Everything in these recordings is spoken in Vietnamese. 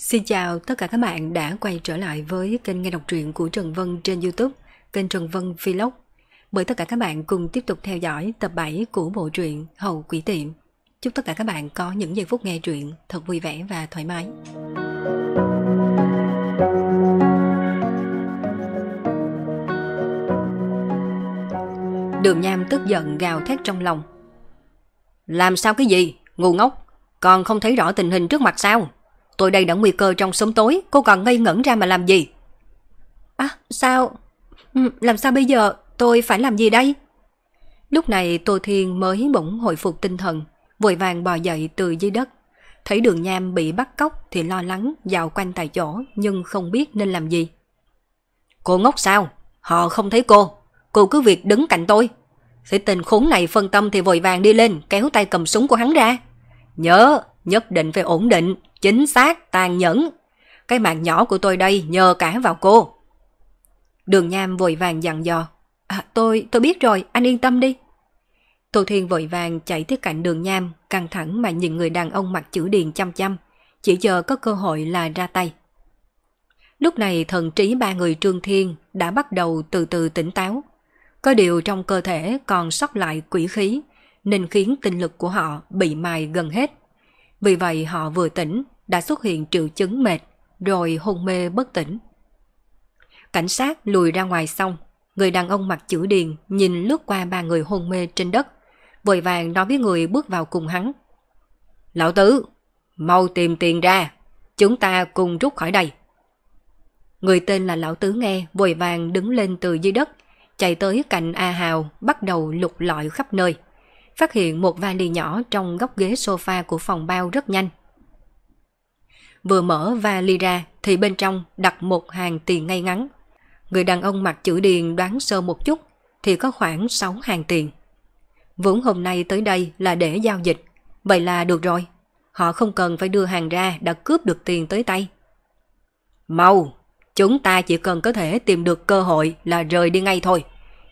Xin chào tất cả các bạn đã quay trở lại với kênh nghe đọc truyện của Trần Vân trên YouTube, kênh Trần Vân Vlog. Mời tất cả các bạn cùng tiếp tục theo dõi tập 7 của bộ truyện hầu Quỷ Tiệm. Chúc tất cả các bạn có những giây phút nghe truyện thật vui vẻ và thoải mái. Đường Nham tức giận gào thét trong lòng. Làm sao cái gì? Ngu ngốc! Còn không thấy rõ tình hình trước mặt sao? Tôi đây đã nguy cơ trong sớm tối, cô còn ngây ngẩn ra mà làm gì? À, sao? Ừ, làm sao bây giờ? Tôi phải làm gì đây? Lúc này Tô Thiên mới bỗng hồi phục tinh thần, vội vàng bò dậy từ dưới đất. Thấy đường nham bị bắt cóc thì lo lắng, dạo quanh tại chỗ nhưng không biết nên làm gì. Cô ngốc sao? Họ không thấy cô. Cô cứ việc đứng cạnh tôi. Thấy tình khốn này phân tâm thì vội vàng đi lên, kéo tay cầm súng của hắn ra. Nhớ, nhất định phải ổn định, chính xác, tàn nhẫn. Cái mạng nhỏ của tôi đây nhờ cả vào cô. Đường Nham vội vàng dặn dò. À, tôi, tôi biết rồi, anh yên tâm đi. Tô Thiên vội vàng chạy tới cạnh đường Nham, căng thẳng mà nhìn người đàn ông mặc chữ điền chăm chăm, chỉ chờ có cơ hội là ra tay. Lúc này thần trí ba người Trương Thiên đã bắt đầu từ từ tỉnh táo. Có điều trong cơ thể còn sót lại quỷ khí, nên khiến tinh lực của họ bị mài gần hết. Vì vậy họ vừa tỉnh, đã xuất hiện triệu chứng mệt, rồi hôn mê bất tỉnh. Cảnh sát lùi ra ngoài xong, người đàn ông mặc chữ điền nhìn lướt qua ba người hôn mê trên đất, vội vàng nói với người bước vào cùng hắn. Lão Tứ, mau tìm tiền ra, chúng ta cùng rút khỏi đây. Người tên là Lão Tứ nghe vội vàng đứng lên từ dưới đất, chạy tới cạnh A Hào, bắt đầu lục lọi khắp nơi. Phát hiện một vali nhỏ trong góc ghế sofa của phòng bao rất nhanh. Vừa mở vali ra thì bên trong đặt một hàng tiền ngay ngắn. Người đàn ông mặc chữ điền đoán sơ một chút thì có khoảng 6 hàng tiền. Vốn hôm nay tới đây là để giao dịch, vậy là được rồi. Họ không cần phải đưa hàng ra đã cướp được tiền tới tay. Mau, chúng ta chỉ cần có thể tìm được cơ hội là rời đi ngay thôi.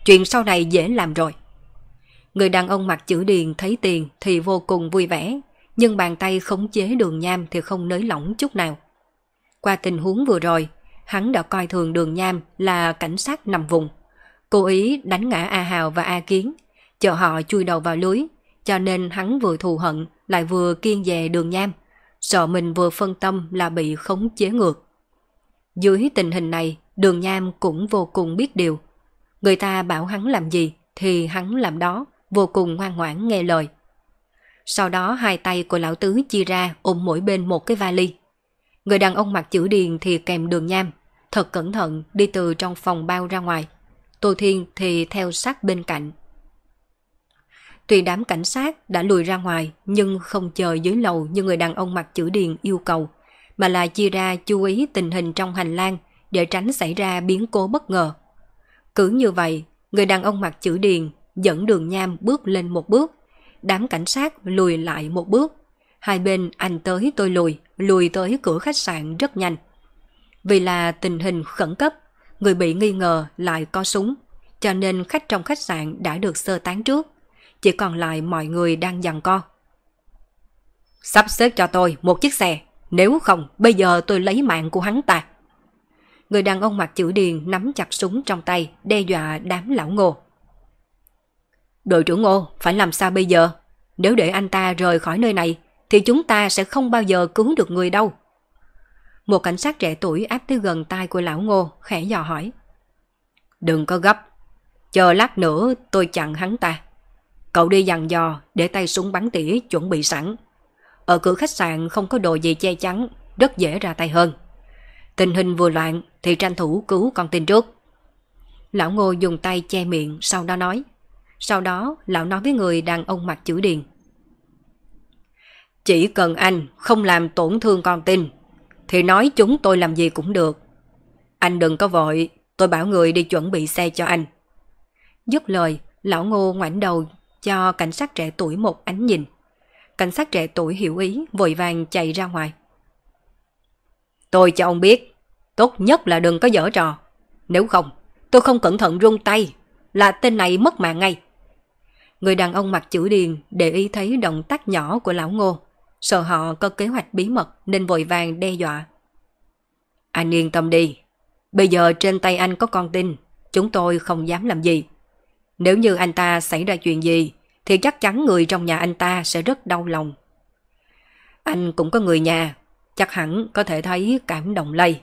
Chuyện sau này dễ làm rồi. Người đàn ông mặc chữ điền thấy tiền thì vô cùng vui vẻ, nhưng bàn tay khống chế đường nham thì không nới lỏng chút nào. Qua tình huống vừa rồi, hắn đã coi thường đường nham là cảnh sát nằm vùng. Cố ý đánh ngã A Hào và A Kiến, chờ họ chui đầu vào lưới, cho nên hắn vừa thù hận lại vừa kiên về đường nham, sợ mình vừa phân tâm là bị khống chế ngược. Dưới tình hình này, đường nham cũng vô cùng biết điều. Người ta bảo hắn làm gì thì hắn làm đó, vô cùng ngoan ngoãn nghe lời. Sau đó hai tay của lão tứ chia ra ôm mỗi bên một cái vali. Người đàn ông mặc chữ điền thì kèm đường nham, thật cẩn thận đi từ trong phòng bao ra ngoài. Tô Thiên thì theo sát bên cạnh. Tuy đám cảnh sát đã lùi ra ngoài nhưng không chờ dưới lầu như người đàn ông mặc chữ điền yêu cầu, mà là chia ra chú ý tình hình trong hành lang để tránh xảy ra biến cố bất ngờ. Cứ như vậy, người đàn ông mặc chữ điền dẫn đường nham bước lên một bước, đám cảnh sát lùi lại một bước. Hai bên anh tới tôi lùi, lùi tới cửa khách sạn rất nhanh. Vì là tình hình khẩn cấp, người bị nghi ngờ lại có súng, cho nên khách trong khách sạn đã được sơ tán trước. Chỉ còn lại mọi người đang giằng co. Sắp xếp cho tôi một chiếc xe, nếu không bây giờ tôi lấy mạng của hắn ta. Người đàn ông mặc chữ điền nắm chặt súng trong tay, đe dọa đám lão ngô. Đội trưởng Ngô, phải làm sao bây giờ? Nếu để anh ta rời khỏi nơi này, thì chúng ta sẽ không bao giờ cứu được người đâu. Một cảnh sát trẻ tuổi áp tới gần tai của lão Ngô, khẽ dò hỏi. Đừng có gấp, chờ lát nữa tôi chặn hắn ta. Cậu đi dằn dò, để tay súng bắn tỉa chuẩn bị sẵn. Ở cửa khách sạn không có đồ gì che chắn, rất dễ ra tay hơn. Tình hình vừa loạn thì tranh thủ cứu con tin trước. Lão Ngô dùng tay che miệng sau đó nói. Sau đó lão nói với người đàn ông mặt chữ điền. Chỉ cần anh không làm tổn thương con tin, thì nói chúng tôi làm gì cũng được. Anh đừng có vội, tôi bảo người đi chuẩn bị xe cho anh. Dứt lời, lão ngô ngoảnh đầu cho cảnh sát trẻ tuổi một ánh nhìn. Cảnh sát trẻ tuổi hiểu ý, vội vàng chạy ra ngoài. Tôi cho ông biết, tốt nhất là đừng có dở trò. Nếu không, tôi không cẩn thận rung tay, là tên này mất mạng ngay. Người đàn ông mặc chữ điền để ý thấy động tác nhỏ của lão ngô. Sợ họ có kế hoạch bí mật nên vội vàng đe dọa. Anh yên tâm đi. Bây giờ trên tay anh có con tin, chúng tôi không dám làm gì. Nếu như anh ta xảy ra chuyện gì, thì chắc chắn người trong nhà anh ta sẽ rất đau lòng. Anh cũng có người nhà, chắc hẳn có thể thấy cảm động lây.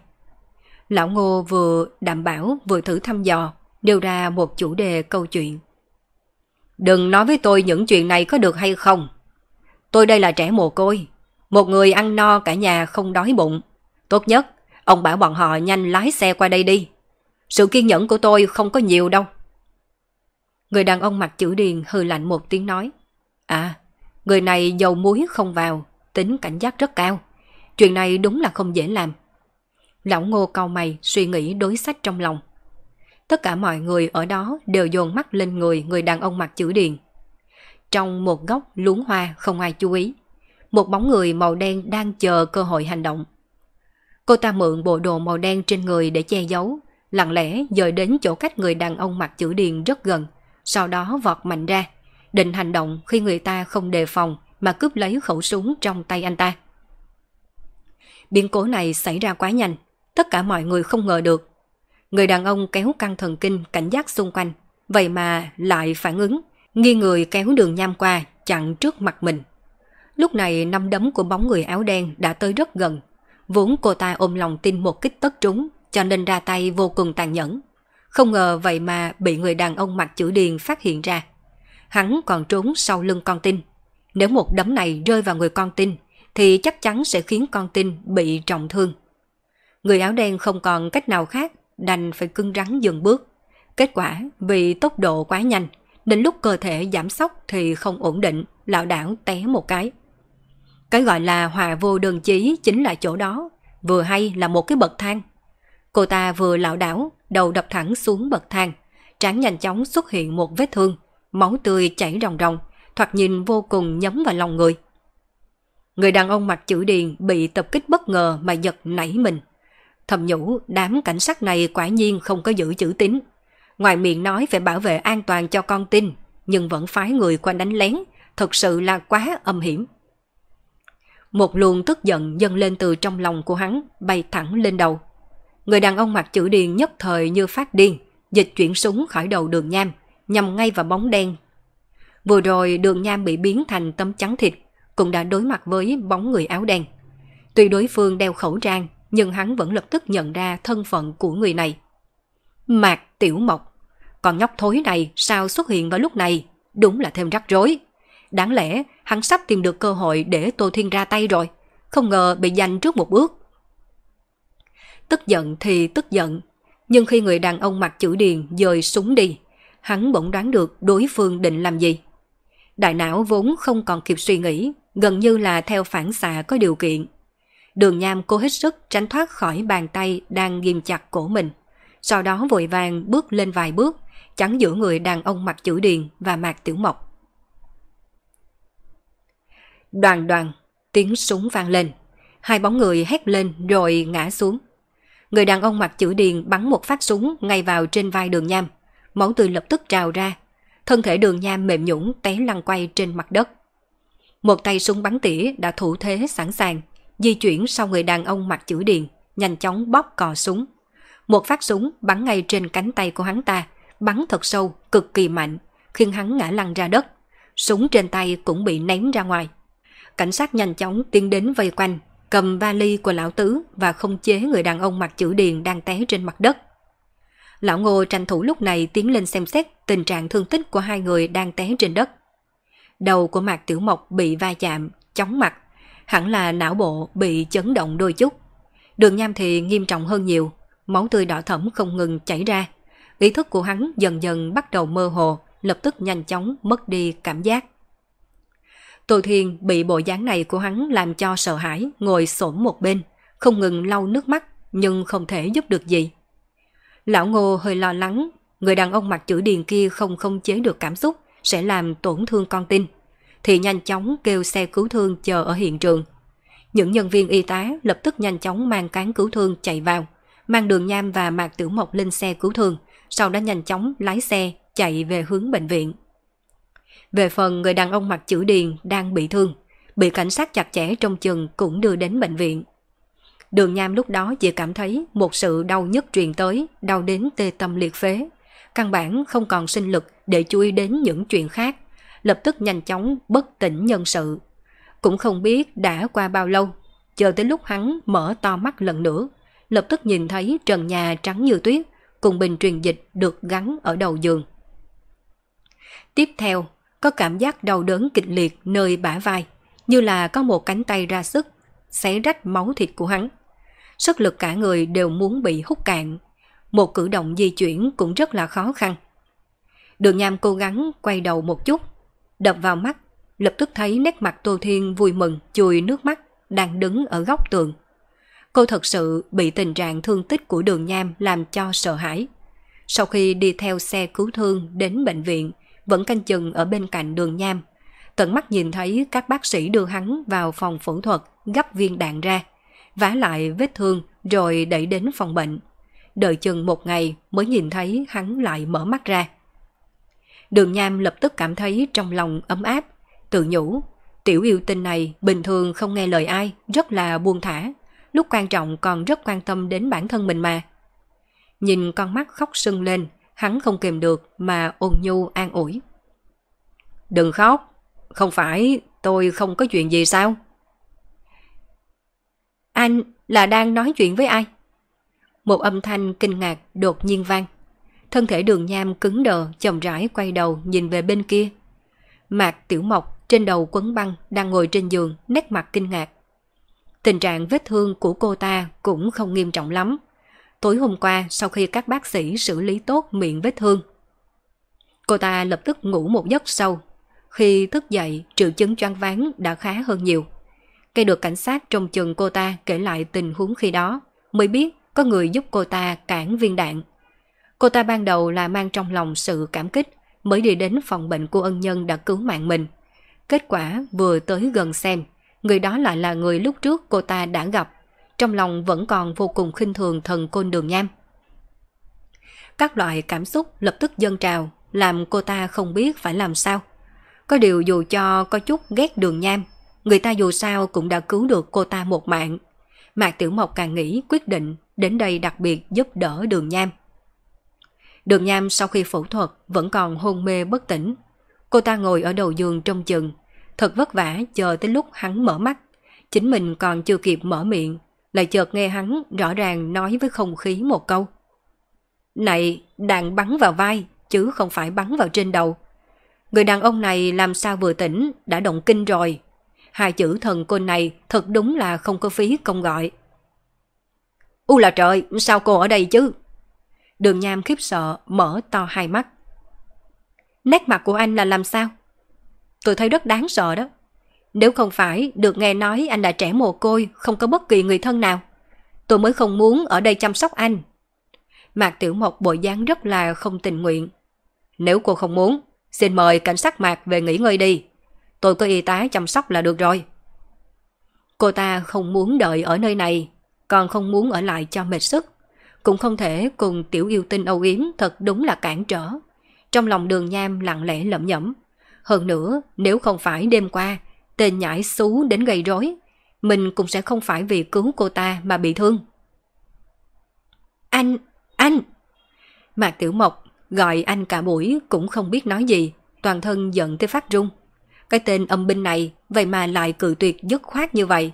Lão Ngô vừa đảm bảo vừa thử thăm dò, nêu ra một chủ đề câu chuyện. Đừng nói với tôi những chuyện này có được hay không. Tôi đây là trẻ mồ côi, một người ăn no cả nhà không đói bụng. Tốt nhất, ông bảo bọn họ nhanh lái xe qua đây đi. Sự kiên nhẫn của tôi không có nhiều đâu. Người đàn ông mặt chữ điền hừ lạnh một tiếng nói. À, người này dầu muối không vào, tính cảnh giác rất cao. Chuyện này đúng là không dễ làm. Lão ngô cau mày suy nghĩ đối sách trong lòng. Tất cả mọi người ở đó đều dồn mắt lên người người đàn ông mặc chữ điền. Trong một góc luống hoa không ai chú ý. Một bóng người màu đen đang chờ cơ hội hành động. Cô ta mượn bộ đồ màu đen trên người để che giấu, lặng lẽ dời đến chỗ cách người đàn ông mặc chữ điền rất gần, sau đó vọt mạnh ra, định hành động khi người ta không đề phòng mà cướp lấy khẩu súng trong tay anh ta. Biến cố này xảy ra quá nhanh, tất cả mọi người không ngờ được. Người đàn ông kéo căng thần kinh cảnh giác xung quanh, vậy mà lại phản ứng, nghi người kéo đường nham qua chặn trước mặt mình. Lúc này năm đấm của bóng người áo đen đã tới rất gần. Vốn cô ta ôm lòng tin một kích tất trúng, cho nên ra tay vô cùng tàn nhẫn. Không ngờ vậy mà bị người đàn ông mặc chữ điền phát hiện ra. Hắn còn trốn sau lưng con tin. Nếu một đấm này rơi vào người con tin, thì chắc chắn sẽ khiến con tin bị trọng thương. Người áo đen không còn cách nào khác, đành phải cưng rắn dừng bước. Kết quả vì tốc độ quá nhanh, đến lúc cơ thể giảm sóc thì không ổn định, lão đảo té một cái. Cái gọi là hòa vô đường chí chính là chỗ đó, vừa hay là một cái bậc thang. Cô ta vừa lão đảo, đầu đập thẳng xuống bậc thang, trán nhanh chóng xuất hiện một vết thương, máu tươi chảy ròng ròng, thoạt nhìn vô cùng nhấm vào lòng người. Người đàn ông mặc chữ điền bị tập kích bất ngờ mà giật nảy mình. Thầm nhủ đám cảnh sát này quả nhiên không có giữ chữ tín. Ngoài miệng nói phải bảo vệ an toàn cho con tin, nhưng vẫn phái người qua đánh lén, thật sự là quá âm hiểm. Một luồng tức giận dâng lên từ trong lòng của hắn, bay thẳng lên đầu. Người đàn ông mặc chữ điền nhất thời như phát điên, dịch chuyển súng khỏi đầu đường nham, nhằm ngay vào bóng đen. Vừa rồi đường nham bị biến thành tấm trắng thịt, cũng đã đối mặt với bóng người áo đen. Tuy đối phương đeo khẩu trang, nhưng hắn vẫn lập tức nhận ra thân phận của người này. Mạc Tiểu Mộc, còn nhóc thối này sao xuất hiện vào lúc này, đúng là thêm rắc rối. Đáng lẽ hắn sắp tìm được cơ hội để Tô Thiên ra tay rồi, không ngờ bị giành trước một bước. Tức giận thì tức giận, nhưng khi người đàn ông mặc chữ điền dời súng đi, hắn bỗng đoán được đối phương định làm gì. Đại não vốn không còn kịp suy nghĩ, gần như là theo phản xạ có điều kiện. Đường Nham cố hết sức tránh thoát khỏi bàn tay đang ghim chặt cổ mình. Sau đó vội vàng bước lên vài bước, chắn giữa người đàn ông mặc chữ điền và mạc tiểu mộc. Đoàn đoàn, tiếng súng vang lên. Hai bóng người hét lên rồi ngã xuống. Người đàn ông mặc chữ điền bắn một phát súng ngay vào trên vai đường nham. Máu tươi lập tức trào ra. Thân thể đường nham mềm nhũng té lăn quay trên mặt đất. Một tay súng bắn tỉa đã thủ thế sẵn sàng, di chuyển sau người đàn ông mặc chữ điền, nhanh chóng bóp cò súng. Một phát súng bắn ngay trên cánh tay của hắn ta, bắn thật sâu, cực kỳ mạnh, khiến hắn ngã lăn ra đất. Súng trên tay cũng bị ném ra ngoài. Cảnh sát nhanh chóng tiến đến vây quanh, cầm vali của lão tứ và không chế người đàn ông mặc chữ điền đang té trên mặt đất. Lão Ngô tranh thủ lúc này tiến lên xem xét tình trạng thương tích của hai người đang té trên đất. Đầu của Mạc Tiểu Mộc bị va chạm, chóng mặt, hẳn là não bộ bị chấn động đôi chút. Đường Nham thì nghiêm trọng hơn nhiều, máu tươi đỏ thẫm không ngừng chảy ra. Ý thức của hắn dần dần bắt đầu mơ hồ, lập tức nhanh chóng mất đi cảm giác. Tô Thiên bị bộ dáng này của hắn làm cho sợ hãi, ngồi xổm một bên, không ngừng lau nước mắt, nhưng không thể giúp được gì. Lão Ngô hơi lo lắng, người đàn ông mặc chữ điền kia không không chế được cảm xúc, sẽ làm tổn thương con tin. Thì nhanh chóng kêu xe cứu thương chờ ở hiện trường. Những nhân viên y tá lập tức nhanh chóng mang cán cứu thương chạy vào, mang đường nham và mạc tiểu mộc lên xe cứu thương, sau đó nhanh chóng lái xe chạy về hướng bệnh viện. Về phần người đàn ông mặc chữ điền đang bị thương, bị cảnh sát chặt chẽ trong chừng cũng đưa đến bệnh viện. Đường Nham lúc đó chỉ cảm thấy một sự đau nhức truyền tới, đau đến tê tâm liệt phế. Căn bản không còn sinh lực để chú ý đến những chuyện khác, lập tức nhanh chóng bất tỉnh nhân sự. Cũng không biết đã qua bao lâu, chờ tới lúc hắn mở to mắt lần nữa, lập tức nhìn thấy trần nhà trắng như tuyết cùng bình truyền dịch được gắn ở đầu giường. Tiếp theo, có cảm giác đau đớn kịch liệt nơi bả vai, như là có một cánh tay ra sức, xé rách máu thịt của hắn. Sức lực cả người đều muốn bị hút cạn. Một cử động di chuyển cũng rất là khó khăn. Đường Nham cố gắng quay đầu một chút, đập vào mắt, lập tức thấy nét mặt Tô Thiên vui mừng chùi nước mắt đang đứng ở góc tường. Cô thật sự bị tình trạng thương tích của đường Nham làm cho sợ hãi. Sau khi đi theo xe cứu thương đến bệnh viện, vẫn canh chừng ở bên cạnh đường Nham. Tận mắt nhìn thấy các bác sĩ đưa hắn vào phòng phẫu thuật gấp viên đạn ra, vá lại vết thương rồi đẩy đến phòng bệnh. Đợi chừng một ngày mới nhìn thấy hắn lại mở mắt ra. Đường Nham lập tức cảm thấy trong lòng ấm áp, tự nhủ. Tiểu yêu tinh này bình thường không nghe lời ai, rất là buông thả. Lúc quan trọng còn rất quan tâm đến bản thân mình mà. Nhìn con mắt khóc sưng lên, hắn không kìm được mà ôn nhu an ủi. Đừng khóc, không phải tôi không có chuyện gì sao? Anh là đang nói chuyện với ai? Một âm thanh kinh ngạc đột nhiên vang. Thân thể đường nham cứng đờ, chậm rãi quay đầu nhìn về bên kia. Mạc Tiểu Mộc trên đầu quấn băng đang ngồi trên giường, nét mặt kinh ngạc. Tình trạng vết thương của cô ta cũng không nghiêm trọng lắm. Tối hôm qua sau khi các bác sĩ xử lý tốt miệng vết thương. Cô ta lập tức ngủ một giấc sâu. Khi thức dậy, triệu chứng choáng váng đã khá hơn nhiều. Cây được cảnh sát trong chừng cô ta kể lại tình huống khi đó, mới biết có người giúp cô ta cản viên đạn. Cô ta ban đầu là mang trong lòng sự cảm kích, mới đi đến phòng bệnh của ân nhân đã cứu mạng mình. Kết quả vừa tới gần xem, người đó lại là người lúc trước cô ta đã gặp, trong lòng vẫn còn vô cùng khinh thường thần côn đường nham. Các loại cảm xúc lập tức dâng trào, làm cô ta không biết phải làm sao. Có điều dù cho có chút ghét đường nham, người ta dù sao cũng đã cứu được cô ta một mạng. Mạc Tiểu Mộc càng nghĩ quyết định đến đây đặc biệt giúp đỡ đường nham. Đường nham sau khi phẫu thuật vẫn còn hôn mê bất tỉnh. Cô ta ngồi ở đầu giường trong chừng, thật vất vả chờ tới lúc hắn mở mắt. Chính mình còn chưa kịp mở miệng, lại chợt nghe hắn rõ ràng nói với không khí một câu. Này, đạn bắn vào vai, chứ không phải bắn vào trên đầu. Người đàn ông này làm sao vừa tỉnh, đã động kinh rồi. Hai chữ thần côn này thật đúng là không có phí công gọi. U là trời, sao cô ở đây chứ? Đường Nham khiếp sợ, mở to hai mắt. Nét mặt của anh là làm sao? Tôi thấy rất đáng sợ đó. Nếu không phải được nghe nói anh là trẻ mồ côi, không có bất kỳ người thân nào, tôi mới không muốn ở đây chăm sóc anh. Mạc Tiểu Mộc bộ dáng rất là không tình nguyện. Nếu cô không muốn, xin mời cảnh sát Mạc về nghỉ ngơi đi. Tôi có y tá chăm sóc là được rồi. Cô ta không muốn đợi ở nơi này, còn không muốn ở lại cho mệt sức. Cũng không thể cùng tiểu yêu tinh âu yếm thật đúng là cản trở. Trong lòng đường nham lặng lẽ lẩm nhẩm. Hơn nữa, nếu không phải đêm qua, tên nhãi xú đến gây rối, mình cũng sẽ không phải vì cứu cô ta mà bị thương. Anh, anh! Mạc Tiểu Mộc gọi anh cả buổi cũng không biết nói gì, toàn thân giận tới phát run. Cái tên âm binh này vậy mà lại cự tuyệt dứt khoát như vậy.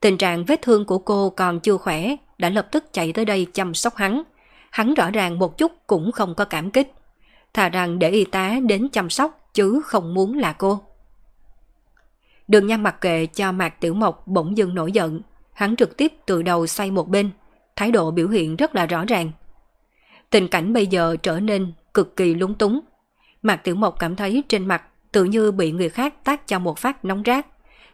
Tình trạng vết thương của cô còn chưa khỏe, đã lập tức chạy tới đây chăm sóc hắn. Hắn rõ ràng một chút cũng không có cảm kích. Thà rằng để y tá đến chăm sóc chứ không muốn là cô. Đường nham mặc kệ cho Mạc Tiểu Mộc bỗng dưng nổi giận. Hắn trực tiếp từ đầu xoay một bên, thái độ biểu hiện rất là rõ ràng. Tình cảnh bây giờ trở nên cực kỳ lúng túng. Mạc Tiểu Mộc cảm thấy trên mặt tự như bị người khác tác cho một phát nóng rát.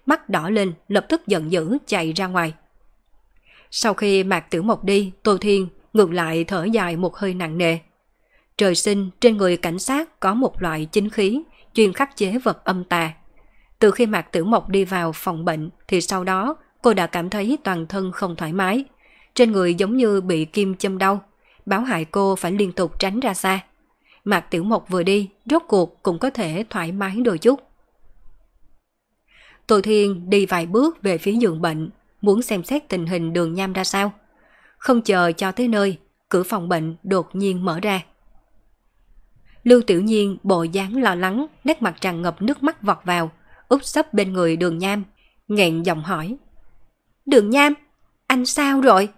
Mắt đỏ lên, lập tức giận dữ chạy ra ngoài. Sau khi Mạc Tiểu Mộc đi, Tô Thiên ngược lại thở dài một hơi nặng nề. Trời sinh trên người cảnh sát có một loại chính khí chuyên khắc chế vật âm tà. Từ khi Mạc Tiểu Mộc đi vào phòng bệnh thì sau đó cô đã cảm thấy toàn thân không thoải mái. Trên người giống như bị kim châm đau, báo hại cô phải liên tục tránh ra xa. Mạc Tiểu Mộc vừa đi, rốt cuộc cũng có thể thoải mái đôi chút. Tô Thiên đi vài bước về phía giường bệnh, muốn xem xét tình hình đường nham ra sao. Không chờ cho tới nơi, cửa phòng bệnh đột nhiên mở ra. Lưu Tiểu Nhiên bộ dáng lo lắng, nét mặt tràn ngập nước mắt vọt vào, úp sấp bên người đường nham, nghẹn giọng hỏi. Đường nham, anh sao rồi?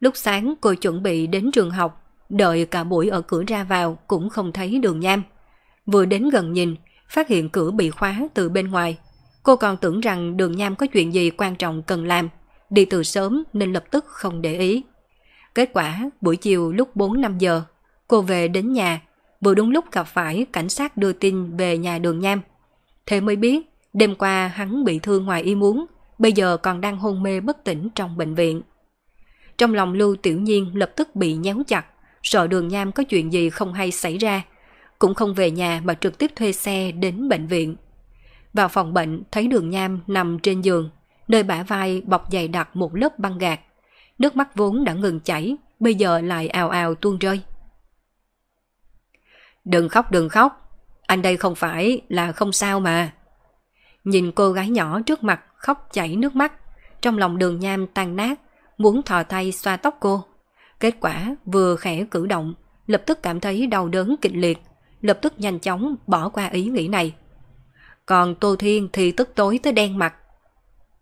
Lúc sáng cô chuẩn bị đến trường học, đợi cả buổi ở cửa ra vào cũng không thấy đường nham. Vừa đến gần nhìn, phát hiện cửa bị khóa từ bên ngoài. Cô còn tưởng rằng đường nham có chuyện gì quan trọng cần làm, đi từ sớm nên lập tức không để ý. Kết quả, buổi chiều lúc 4-5 giờ, cô về đến nhà, vừa đúng lúc gặp phải cảnh sát đưa tin về nhà đường nham. Thế mới biết, đêm qua hắn bị thương ngoài ý muốn, bây giờ còn đang hôn mê bất tỉnh trong bệnh viện. Trong lòng Lưu Tiểu Nhiên lập tức bị nhéo chặt, sợ đường nham có chuyện gì không hay xảy ra. Cũng không về nhà mà trực tiếp thuê xe đến bệnh viện. Vào phòng bệnh thấy đường nham nằm trên giường, nơi bả vai bọc dày đặc một lớp băng gạc. Nước mắt vốn đã ngừng chảy, bây giờ lại ào ào tuôn rơi. Đừng khóc đừng khóc, anh đây không phải là không sao mà. Nhìn cô gái nhỏ trước mặt khóc chảy nước mắt, trong lòng đường nham tan nát, muốn thò tay xoa tóc cô. Kết quả vừa khẽ cử động, lập tức cảm thấy đau đớn kịch liệt, lập tức nhanh chóng bỏ qua ý nghĩ này. Còn Tô Thiên thì tức tối tới đen mặt.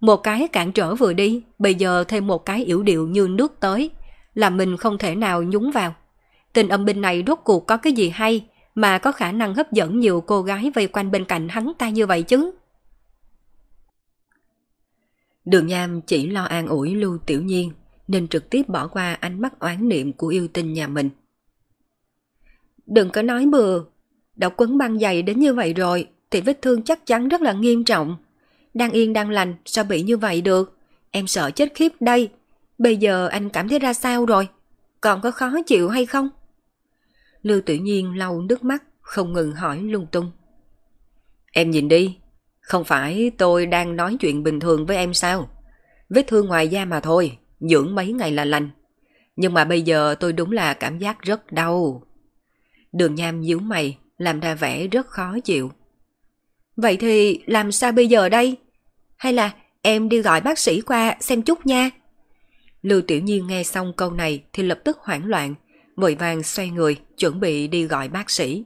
Một cái cản trở vừa đi, bây giờ thêm một cái yểu điệu như nước tới, là mình không thể nào nhúng vào. Tình âm binh này rốt cuộc có cái gì hay mà có khả năng hấp dẫn nhiều cô gái vây quanh bên cạnh hắn ta như vậy chứ? Đường Nham chỉ lo an ủi Lưu Tiểu Nhiên nên trực tiếp bỏ qua ánh mắt oán niệm của yêu tinh nhà mình. Đừng có nói bừa, đã quấn băng dày đến như vậy rồi thì vết thương chắc chắn rất là nghiêm trọng. Đang yên đang lành sao bị như vậy được? Em sợ chết khiếp đây. Bây giờ anh cảm thấy ra sao rồi? Còn có khó chịu hay không? Lưu tự nhiên lau nước mắt, không ngừng hỏi lung tung. Em nhìn đi, không phải tôi đang nói chuyện bình thường với em sao? Vết thương ngoài da mà thôi, dưỡng mấy ngày là lành. Nhưng mà bây giờ tôi đúng là cảm giác rất đau. Đường nham nhíu mày, làm ra vẻ rất khó chịu. Vậy thì làm sao bây giờ đây? Hay là em đi gọi bác sĩ qua xem chút nha? Lưu Tiểu Nhiên nghe xong câu này thì lập tức hoảng loạn, vội vàng xoay người, chuẩn bị đi gọi bác sĩ.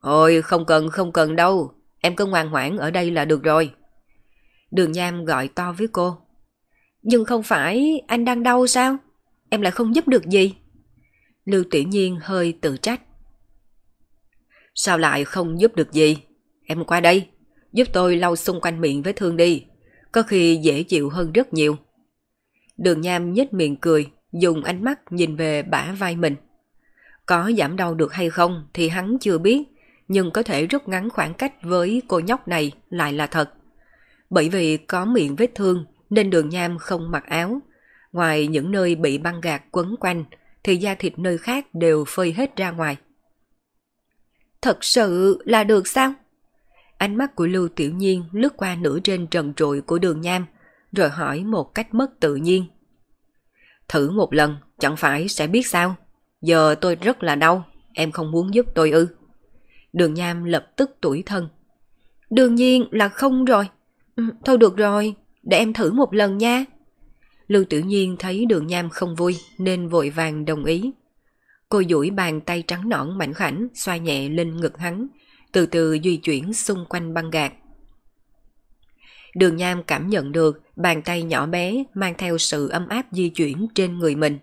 Ôi, không cần, không cần đâu, em cứ ngoan ngoãn ở đây là được rồi. Đường Nham gọi to với cô. Nhưng không phải anh đang đau sao? Em lại không giúp được gì. Lưu Tiểu Nhiên hơi tự trách. Sao lại không giúp được gì? Em qua đây, giúp tôi lau xung quanh miệng vết thương đi. Có khi dễ chịu hơn rất nhiều. Đường Nham nhếch miệng cười, dùng ánh mắt nhìn về bả vai mình. Có giảm đau được hay không thì hắn chưa biết, nhưng có thể rút ngắn khoảng cách với cô nhóc này lại là thật. Bởi vì có miệng vết thương nên đường nham không mặc áo. Ngoài những nơi bị băng gạc quấn quanh thì da thịt nơi khác đều phơi hết ra ngoài. Thật sự là được sao? Ánh mắt của Lưu Tiểu Nhiên lướt qua nửa trên trần trụi của đường nham, rồi hỏi một cách mất tự nhiên. Thử một lần, chẳng phải sẽ biết sao? Giờ tôi rất là đau, em không muốn giúp tôi ư. Đường nham lập tức tuổi thân. Đương nhiên là không rồi. Ừ, thôi được rồi, để em thử một lần nha. Lưu Tiểu Nhiên thấy đường nham không vui nên vội vàng đồng ý. Cô duỗi bàn tay trắng nõn mảnh khảnh xoa nhẹ lên ngực hắn, từ từ di chuyển xung quanh băng gạc. Đường Nham cảm nhận được bàn tay nhỏ bé mang theo sự ấm áp di chuyển trên người mình.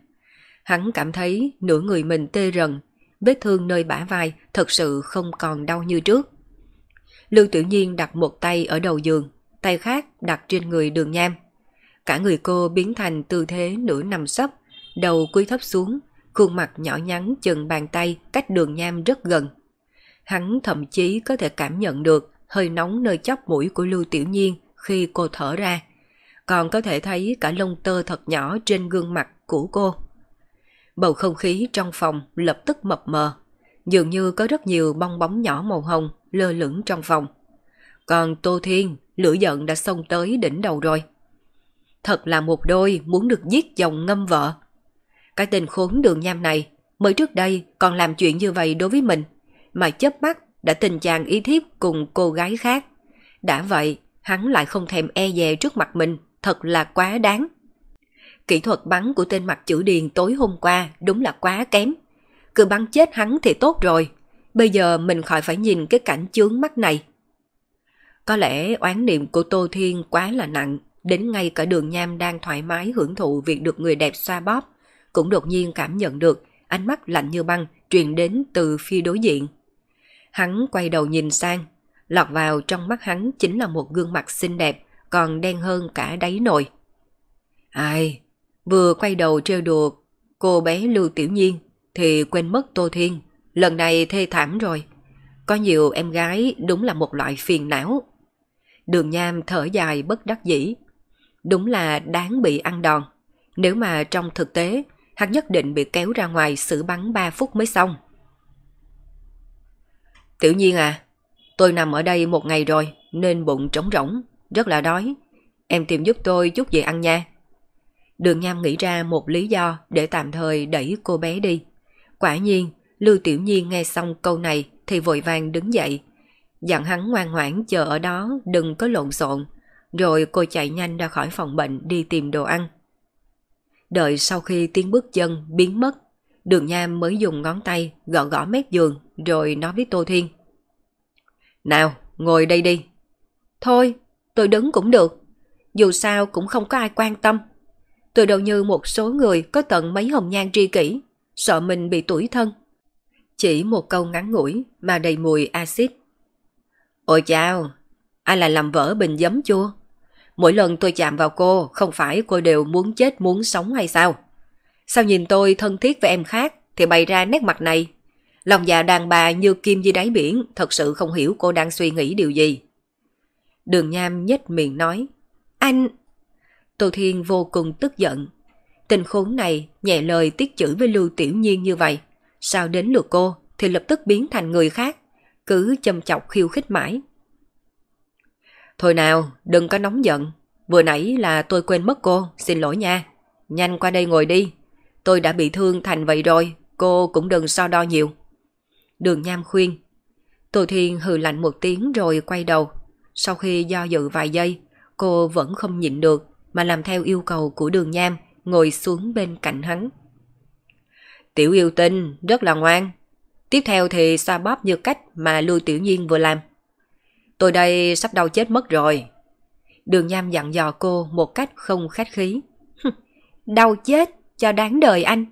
Hắn cảm thấy nửa người mình tê rần, vết thương nơi bả vai thật sự không còn đau như trước. Lưu Tiểu Nhiên đặt một tay ở đầu giường, tay khác đặt trên người đường nham. Cả người cô biến thành tư thế nửa nằm sấp, đầu cúi thấp xuống, khuôn mặt nhỏ nhắn chừng bàn tay cách đường nham rất gần. Hắn thậm chí có thể cảm nhận được hơi nóng nơi chóp mũi của Lưu Tiểu Nhiên khi cô thở ra. Còn có thể thấy cả lông tơ thật nhỏ trên gương mặt của cô. Bầu không khí trong phòng lập tức mập mờ. Dường như có rất nhiều bong bóng nhỏ màu hồng lơ lửng trong phòng. Còn Tô Thiên, lửa giận đã xông tới đỉnh đầu rồi. Thật là một đôi muốn được giết dòng ngâm vợ. Cái tình khốn đường nham này mới trước đây còn làm chuyện như vậy đối với mình, mà chớp mắt đã tình chàng ý thiếp cùng cô gái khác. Đã vậy, hắn lại không thèm e dè trước mặt mình, thật là quá đáng. Kỹ thuật bắn của tên mặt chữ điền tối hôm qua đúng là quá kém. Cứ bắn chết hắn thì tốt rồi. Bây giờ mình khỏi phải nhìn cái cảnh chướng mắt này. Có lẽ oán niệm của Tô Thiên quá là nặng, đến ngay cả đường nham đang thoải mái hưởng thụ việc được người đẹp xoa bóp, cũng đột nhiên cảm nhận được ánh mắt lạnh như băng truyền đến từ phía đối diện. Hắn quay đầu nhìn sang, lọt vào trong mắt hắn chính là một gương mặt xinh đẹp, còn đen hơn cả đáy nồi. Ai, vừa quay đầu trêu đùa cô bé Lưu Tiểu Nhiên thì quên mất Tô Thiên, lần này thê thảm rồi. Có nhiều em gái đúng là một loại phiền não. Đường Nham thở dài bất đắc dĩ. Đúng là đáng bị ăn đòn. Nếu mà trong thực tế, hắn nhất định bị kéo ra ngoài xử bắn 3 phút mới xong. Tiểu nhiên à, tôi nằm ở đây một ngày rồi nên bụng trống rỗng, rất là đói. Em tìm giúp tôi chút gì ăn nha. Đường Nham nghĩ ra một lý do để tạm thời đẩy cô bé đi. Quả nhiên, Lưu Tiểu Nhiên nghe xong câu này thì vội vàng đứng dậy. Dặn hắn ngoan ngoãn chờ ở đó đừng có lộn xộn. Rồi cô chạy nhanh ra khỏi phòng bệnh đi tìm đồ ăn. Đợi sau khi tiếng bước chân biến mất, đường nham mới dùng ngón tay gõ gõ mép giường rồi nói với Tô Thiên. Nào, ngồi đây đi. Thôi, tôi đứng cũng được. Dù sao cũng không có ai quan tâm. Tôi đâu như một số người có tận mấy hồng nhan tri kỷ, sợ mình bị tuổi thân. Chỉ một câu ngắn ngủi mà đầy mùi axit. Ôi chào, ai là làm vỡ bình giấm chua? Mỗi lần tôi chạm vào cô, không phải cô đều muốn chết muốn sống hay sao? Sao nhìn tôi thân thiết với em khác thì bày ra nét mặt này? Lòng già đàn bà như kim dưới đáy biển, thật sự không hiểu cô đang suy nghĩ điều gì. Đường Nham nhếch miệng nói, anh... Tô Thiên vô cùng tức giận. Tình khốn này nhẹ lời tiết chữ với Lưu Tiểu Nhiên như vậy. Sao đến lượt cô thì lập tức biến thành người khác, cứ châm chọc khiêu khích mãi. Thôi nào, đừng có nóng giận. Vừa nãy là tôi quên mất cô, xin lỗi nha. Nhanh qua đây ngồi đi. Tôi đã bị thương thành vậy rồi, cô cũng đừng so đo nhiều. Đường Nham khuyên. Tô Thiên hừ lạnh một tiếng rồi quay đầu. Sau khi do dự vài giây, cô vẫn không nhịn được mà làm theo yêu cầu của đường Nham, ngồi xuống bên cạnh hắn. Tiểu yêu tinh, rất là ngoan. Tiếp theo thì xoa bóp như cách mà Lưu Tiểu Nhiên vừa làm. Tôi đây sắp đau chết mất rồi. Đường Nham dặn dò cô một cách không khách khí. đau chết, cho đáng đời anh.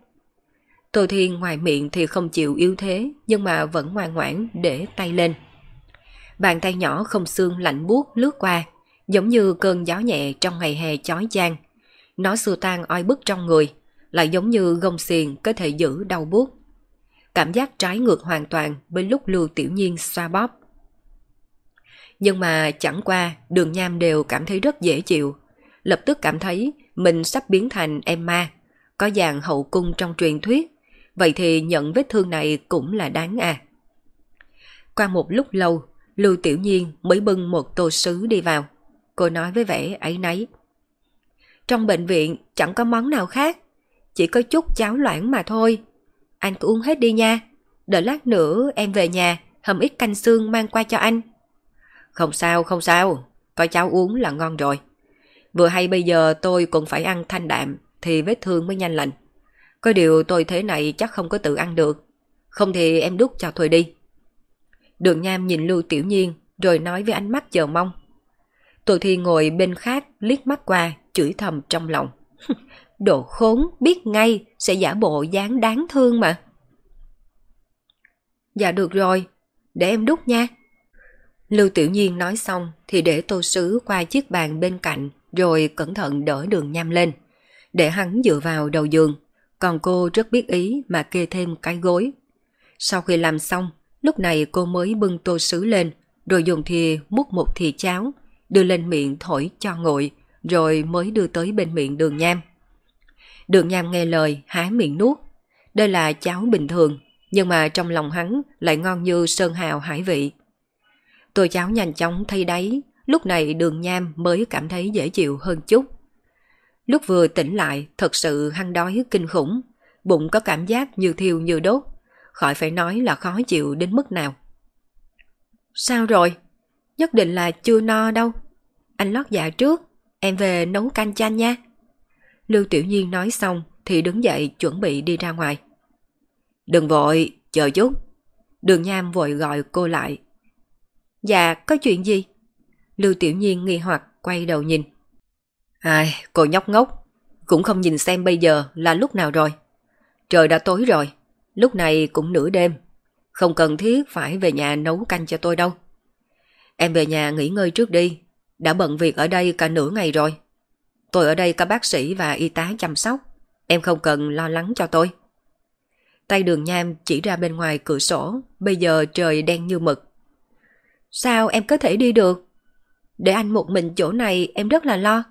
Tô Thiên ngoài miệng thì không chịu yếu thế, nhưng mà vẫn ngoan ngoãn để tay lên. Bàn tay nhỏ không xương lạnh buốt lướt qua, giống như cơn gió nhẹ trong ngày hè chói chang. Nó xua tan oi bức trong người, lại giống như gông xiềng có thể giữ đau buốt. Cảm giác trái ngược hoàn toàn bên lúc Lưu Tiểu Nhiên xoa bóp. Nhưng mà chẳng qua đường nham đều cảm thấy rất dễ chịu. Lập tức cảm thấy mình sắp biến thành em ma có dạng hậu cung trong truyền thuyết. Vậy thì nhận vết thương này cũng là đáng à. Qua một lúc lâu, Lưu Tiểu Nhiên mới bưng một tô sứ đi vào. Cô nói với vẻ ấy nấy. Trong bệnh viện chẳng có món nào khác, chỉ có chút cháo loãng mà thôi. Anh cứ uống hết đi nha, đợi lát nữa em về nhà hầm ít canh xương mang qua cho anh. Không sao, không sao, có cháo uống là ngon rồi. Vừa hay bây giờ tôi cũng phải ăn thanh đạm thì vết thương mới nhanh lành. Có điều tôi thế này chắc không có tự ăn được. Không thì em đút cho thôi đi. Đường Nham nhìn Lưu Tiểu Nhiên rồi nói với ánh mắt chờ mong. Tôi thì ngồi bên khác liếc mắt qua chửi thầm trong lòng. Đồ khốn biết ngay sẽ giả bộ dáng đáng thương mà. Dạ được rồi, để em đút nha. Lưu Tiểu Nhiên nói xong thì để tô sứ qua chiếc bàn bên cạnh rồi cẩn thận đỡ đường nham lên. Để hắn dựa vào đầu giường, còn cô rất biết ý mà kê thêm cái gối. Sau khi làm xong, lúc này cô mới bưng tô sứ lên rồi dùng thìa múc một thìa cháo, đưa lên miệng thổi cho nguội, rồi mới đưa tới bên miệng đường nham. Đường nham nghe lời há miệng nuốt. Đây là cháo bình thường, nhưng mà trong lòng hắn lại ngon như sơn hào hải vị. tô cháo nhanh chóng thay đáy, lúc này đường nham mới cảm thấy dễ chịu hơn chút. Lúc vừa tỉnh lại, thật sự hăng đói kinh khủng, bụng có cảm giác như thiêu như đốt, khỏi phải nói là khó chịu đến mức nào. Sao rồi? Nhất định là chưa no đâu. Anh lót dạ trước, em về nấu canh chanh nha. Lưu Tiểu Nhiên nói xong thì đứng dậy chuẩn bị đi ra ngoài. Đừng vội, chờ chút. Đường Nham vội gọi cô lại. Dạ, có chuyện gì? Lưu Tiểu Nhiên nghi hoặc quay đầu nhìn. Ai, cô nhóc ngốc, cũng không nhìn xem bây giờ là lúc nào rồi. Trời đã tối rồi, lúc này cũng nửa đêm. Không cần thiết phải về nhà nấu canh cho tôi đâu. Em về nhà nghỉ ngơi trước đi, đã bận việc ở đây cả nửa ngày rồi. Tôi ở đây có bác sĩ và y tá chăm sóc, em không cần lo lắng cho tôi. Tay đường nham chỉ ra bên ngoài cửa sổ, bây giờ trời đen như mực. Sao em có thể đi được? Để anh một mình chỗ này em rất là lo.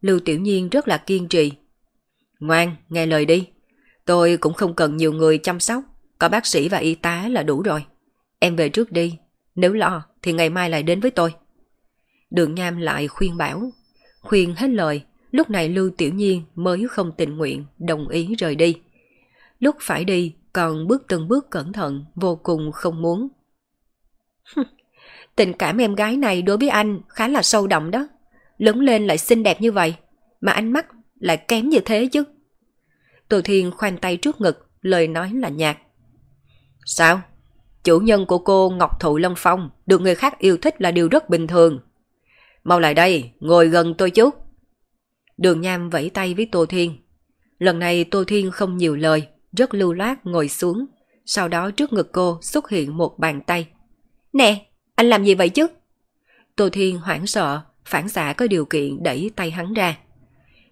Lưu Tiểu Nhiên rất là kiên trì. Ngoan, nghe lời đi. Tôi cũng không cần nhiều người chăm sóc, có bác sĩ và y tá là đủ rồi. Em về trước đi, nếu lo thì ngày mai lại đến với tôi. Đường Nham lại khuyên bảo. Khuyên hết lời, lúc này Lưu Tiểu Nhiên mới không tình nguyện, đồng ý rời đi. Lúc phải đi, còn bước từng bước cẩn thận, vô cùng không muốn. Tình cảm em gái này đối với anh khá là sâu đậm đó. Lớn lên lại xinh đẹp như vậy, mà ánh mắt lại kém như thế chứ. Tô Thiên khoanh tay trước ngực, lời nói là nhạt. Sao? Chủ nhân của cô Ngọc Thụ Lâm Phong được người khác yêu thích là điều rất bình thường. Mau lại đây, ngồi gần tôi chút. Đường Nham vẫy tay với Tô Thiên. Lần này Tô Thiên không nhiều lời, rất lưu loát ngồi xuống. Sau đó trước ngực cô xuất hiện một bàn tay. Nè, anh làm gì vậy chứ? Tô Thiên hoảng sợ, phản xạ có điều kiện đẩy tay hắn ra.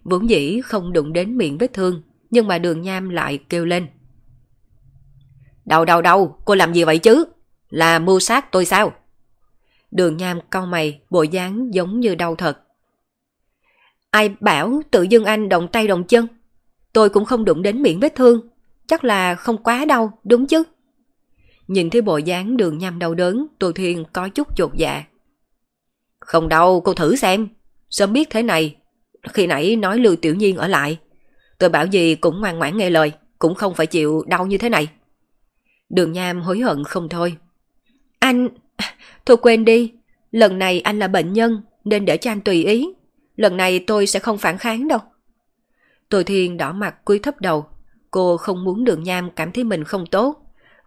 Vốn dĩ không đụng đến miệng vết thương, nhưng mà đường nham lại kêu lên. đau đau đau, cô làm gì vậy chứ? Là mưu sát tôi sao? Đường nham cau mày, bộ dáng giống như đau thật. Ai bảo tự dưng anh động tay động chân? Tôi cũng không đụng đến miệng vết thương. Chắc là không quá đau, đúng chứ? Nhìn thấy bộ dáng đường nham đau đớn, Tô Thiên có chút chột dạ. Không đâu, cô thử xem. Sớm biết thế này. Khi nãy nói Lưu Tiểu Nhiên ở lại. Tôi bảo gì cũng ngoan ngoãn nghe lời, cũng không phải chịu đau như thế này. Đường Nham hối hận không thôi. Anh... Thôi quên đi, lần này anh là bệnh nhân nên để cho anh tùy ý. Lần này tôi sẽ không phản kháng đâu. Tôi Thiên đỏ mặt cúi thấp đầu. Cô không muốn đường Nham cảm thấy mình không tốt,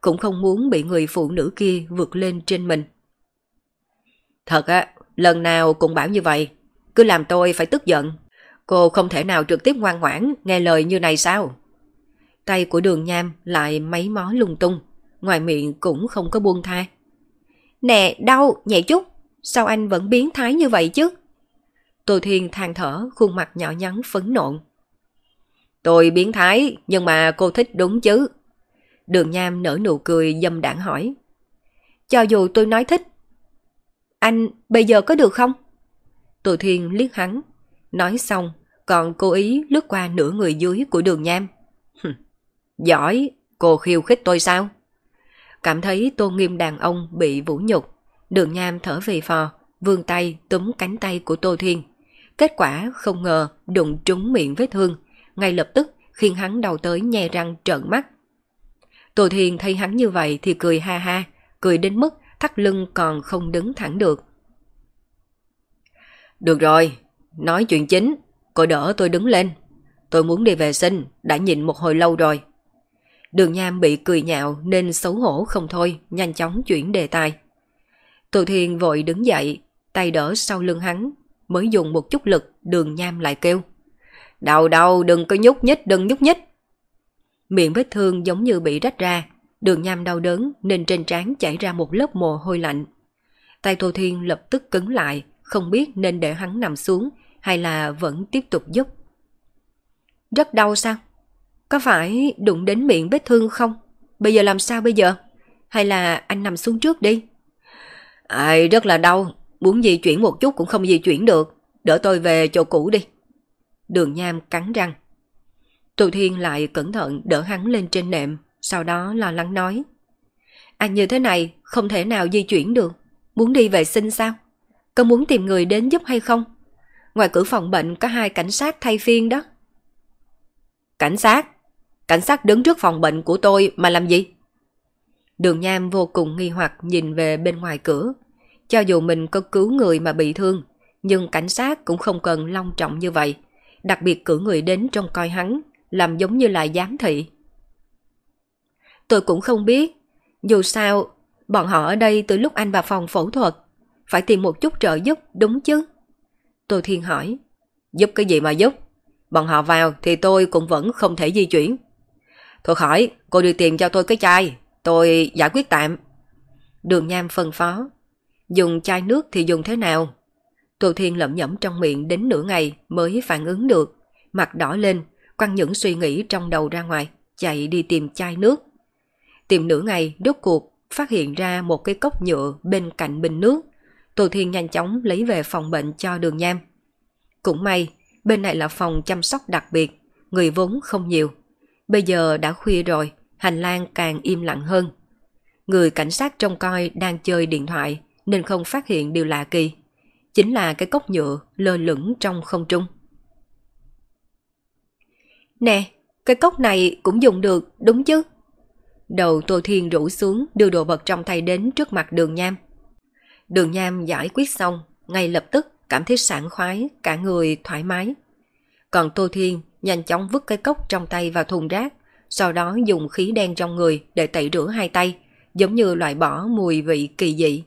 cũng không muốn bị người phụ nữ kia vượt lên trên mình. Thật á, lần nào cũng bảo như vậy, cứ làm tôi phải tức giận. Cô không thể nào trực tiếp ngoan ngoãn nghe lời như này sao? Tay của đường nham lại mấy mó lung tung, ngoài miệng cũng không có buông tha. Nè, đau, nhẹ chút, sao anh vẫn biến thái như vậy chứ? Tô Thiên than thở, khuôn mặt nhỏ nhắn phấn nộn. Tôi biến thái, nhưng mà cô thích đúng chứ. Đường Nham nở nụ cười dâm đảng hỏi. Cho dù tôi nói thích, anh bây giờ có được không? Tô Thiên liếc hắn, nói xong còn cố ý lướt qua nửa người dưới của đường Nham. Giỏi, cô khiêu khích tôi sao? Cảm thấy tô nghiêm đàn ông bị vũ nhục, đường Nham thở về phò, vươn tay túm cánh tay của Tô Thiên. Kết quả không ngờ đụng trúng miệng vết thương, ngay lập tức khiến hắn đau tới nhe răng trợn mắt. Tô Thiên thấy hắn như vậy thì cười ha ha, cười đến mức thắt lưng còn không đứng thẳng được. Được rồi, nói chuyện chính, cô đỡ tôi đứng lên. Tôi muốn đi vệ sinh, đã nhịn một hồi lâu rồi. Đường Nham bị cười nhạo nên xấu hổ không thôi, nhanh chóng chuyển đề tài. Tô Thiên vội đứng dậy, tay đỡ sau lưng hắn, mới dùng một chút lực, đường Nham lại kêu. Đau đau, đừng có nhúc nhích, đừng nhúc nhích. Miệng vết thương giống như bị rách ra, đường Nham đau đớn nên trên trán chảy ra một lớp mồ hôi lạnh. Tay Tô Thiên lập tức cứng lại, không biết nên để hắn nằm xuống hay là vẫn tiếp tục giúp. Rất đau sao? Có phải đụng đến miệng vết thương không? Bây giờ làm sao bây giờ? Hay là anh nằm xuống trước đi? Ai rất là đau, muốn di chuyển một chút cũng không di chuyển được. Đỡ tôi về chỗ cũ đi. Đường Nham cắn răng. Tù Thiên lại cẩn thận đỡ hắn lên trên nệm, sau đó lo lắng nói. Anh như thế này không thể nào di chuyển được. Muốn đi vệ sinh sao? Có muốn tìm người đến giúp hay không? Ngoài cửa phòng bệnh có hai cảnh sát thay phiên đó. Cảnh sát? Cảnh sát đứng trước phòng bệnh của tôi mà làm gì? Đường Nham vô cùng nghi hoặc nhìn về bên ngoài cửa. Cho dù mình có cứu người mà bị thương, Nhưng cảnh sát cũng không cần long trọng như vậy. Đặc biệt cử người đến trông coi hắn, làm giống như là giám thị. Tôi cũng không biết. Dù sao, bọn họ ở đây từ lúc anh vào phòng phẫu thuật. Phải tìm một chút trợ giúp, đúng chứ? Tô Thiên hỏi. Giúp cái gì mà giúp? Bọn họ vào thì tôi cũng vẫn không thể di chuyển. Thôi khỏi, cô đi tìm cho tôi cái chai. Tôi giải quyết tạm. Đường Nham phân phó. Dùng chai nước thì dùng thế nào? Tô Thiên lẩm nhẩm trong miệng đến nửa ngày mới phản ứng được. Mặt đỏ lên, quăng những suy nghĩ trong đầu ra ngoài, chạy đi tìm chai nước. Tìm nửa ngày, đốt cuộc, phát hiện ra một cái cốc nhựa bên cạnh bình nước. Tô Thiên nhanh chóng lấy về phòng bệnh cho đường nham. Cũng may, bên này là phòng chăm sóc đặc biệt, người vốn không nhiều. Bây giờ đã khuya rồi, hành lang càng im lặng hơn. Người cảnh sát trông coi đang chơi điện thoại nên không phát hiện điều lạ kỳ. Chính là cái cốc nhựa lơ lửng trong không trung. Nè, cái cốc này cũng dùng được, đúng chứ? Đầu Tô Thiên rủ xuống đưa đồ vật trong tay đến trước mặt đường nham. Đường nham giải quyết xong, ngay lập tức cảm thấy sảng khoái, cả người thoải mái. Còn Tô Thiên nhanh chóng vứt cái cốc trong tay vào thùng rác, sau đó dùng khí đen trong người để tẩy rửa hai tay, giống như loại bỏ mùi vị kỳ dị.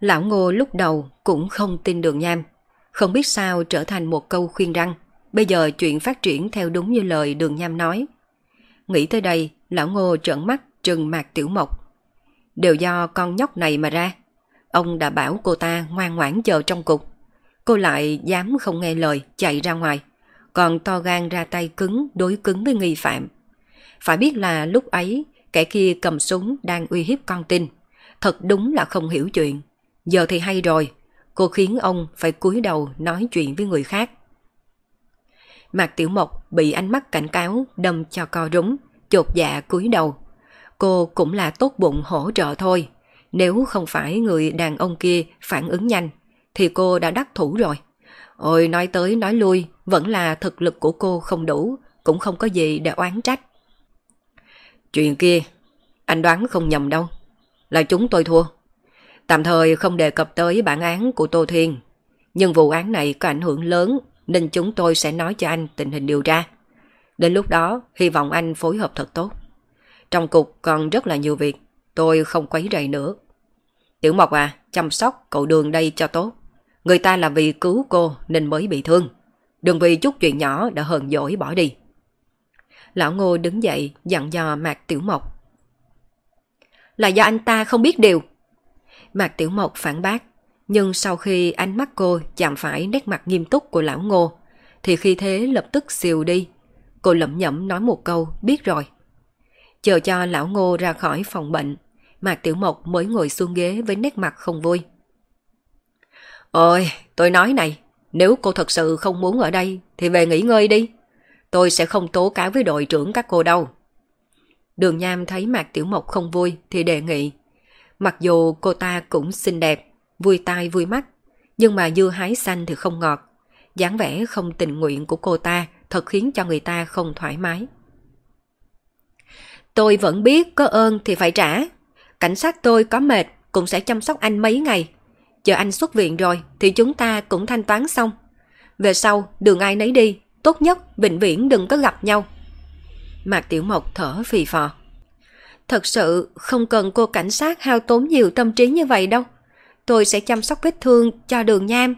Lão Ngô lúc đầu cũng không tin đường nham, không biết sao trở thành một câu khuyên răng. Bây giờ chuyện phát triển theo đúng như lời đường nham nói. Nghĩ tới đây, lão Ngô trợn mắt trừng mạc tiểu mộc. Đều do con nhóc này mà ra. Ông đã bảo cô ta ngoan ngoãn chờ trong cục. Cô lại dám không nghe lời chạy ra ngoài. Còn to gan ra tay cứng đối cứng với nghi phạm. Phải biết là lúc ấy kẻ kia cầm súng đang uy hiếp con tin. Thật đúng là không hiểu chuyện. Giờ thì hay rồi. Cô khiến ông phải cúi đầu nói chuyện với người khác. Mạc Tiểu Mộc bị ánh mắt cảnh cáo đâm cho co rúng, chột dạ cúi đầu. Cô cũng là tốt bụng hỗ trợ thôi. Nếu không phải người đàn ông kia phản ứng nhanh, thì cô đã đắc thủ rồi. Ôi nói tới nói lui, vẫn là thực lực của cô không đủ, cũng không có gì để oán trách. Chuyện kia, anh đoán không nhầm đâu. Là chúng tôi thua. Tạm thời không đề cập tới bản án của Tô Thiên. Nhưng vụ án này có ảnh hưởng lớn nên chúng tôi sẽ nói cho anh tình hình điều tra. Đến lúc đó, hy vọng anh phối hợp thật tốt. Trong cục còn rất là nhiều việc, tôi không quấy rầy nữa. Tiểu Mộc à, chăm sóc cậu đường đây cho tốt. Người ta là vì cứu cô nên mới bị thương. Đừng vì chút chuyện nhỏ đã hờn dỗi bỏ đi. Lão Ngô đứng dậy dặn dò Mạc Tiểu Mộc. Là do anh ta không biết điều. Mạc Tiểu Mộc phản bác. Nhưng sau khi ánh mắt cô chạm phải nét mặt nghiêm túc của lão ngô, thì khi thế lập tức xìu đi. Cô lẩm nhẩm nói một câu, biết rồi. Chờ cho lão ngô ra khỏi phòng bệnh, Mạc Tiểu Mộc mới ngồi xuống ghế với nét mặt không vui. Ôi, tôi nói này, nếu cô thật sự không muốn ở đây thì về nghỉ ngơi đi. Tôi sẽ không tố cáo với đội trưởng các cô đâu. Đường Nham thấy Mạc Tiểu Mộc không vui thì đề nghị. Mặc dù cô ta cũng xinh đẹp, vui tai vui mắt, nhưng mà dưa hái xanh thì không ngọt. dáng vẻ không tình nguyện của cô ta thật khiến cho người ta không thoải mái. Tôi vẫn biết có ơn thì phải trả. Cảnh sát tôi có mệt cũng sẽ chăm sóc anh mấy ngày. Chờ anh xuất viện rồi thì chúng ta cũng thanh toán xong. Về sau đường ai nấy đi, tốt nhất vĩnh viễn đừng có gặp nhau. Mạc Tiểu Mộc thở phì phò. Thật sự không cần cô cảnh sát hao tốn nhiều tâm trí như vậy đâu tôi sẽ chăm sóc vết thương cho đường nham.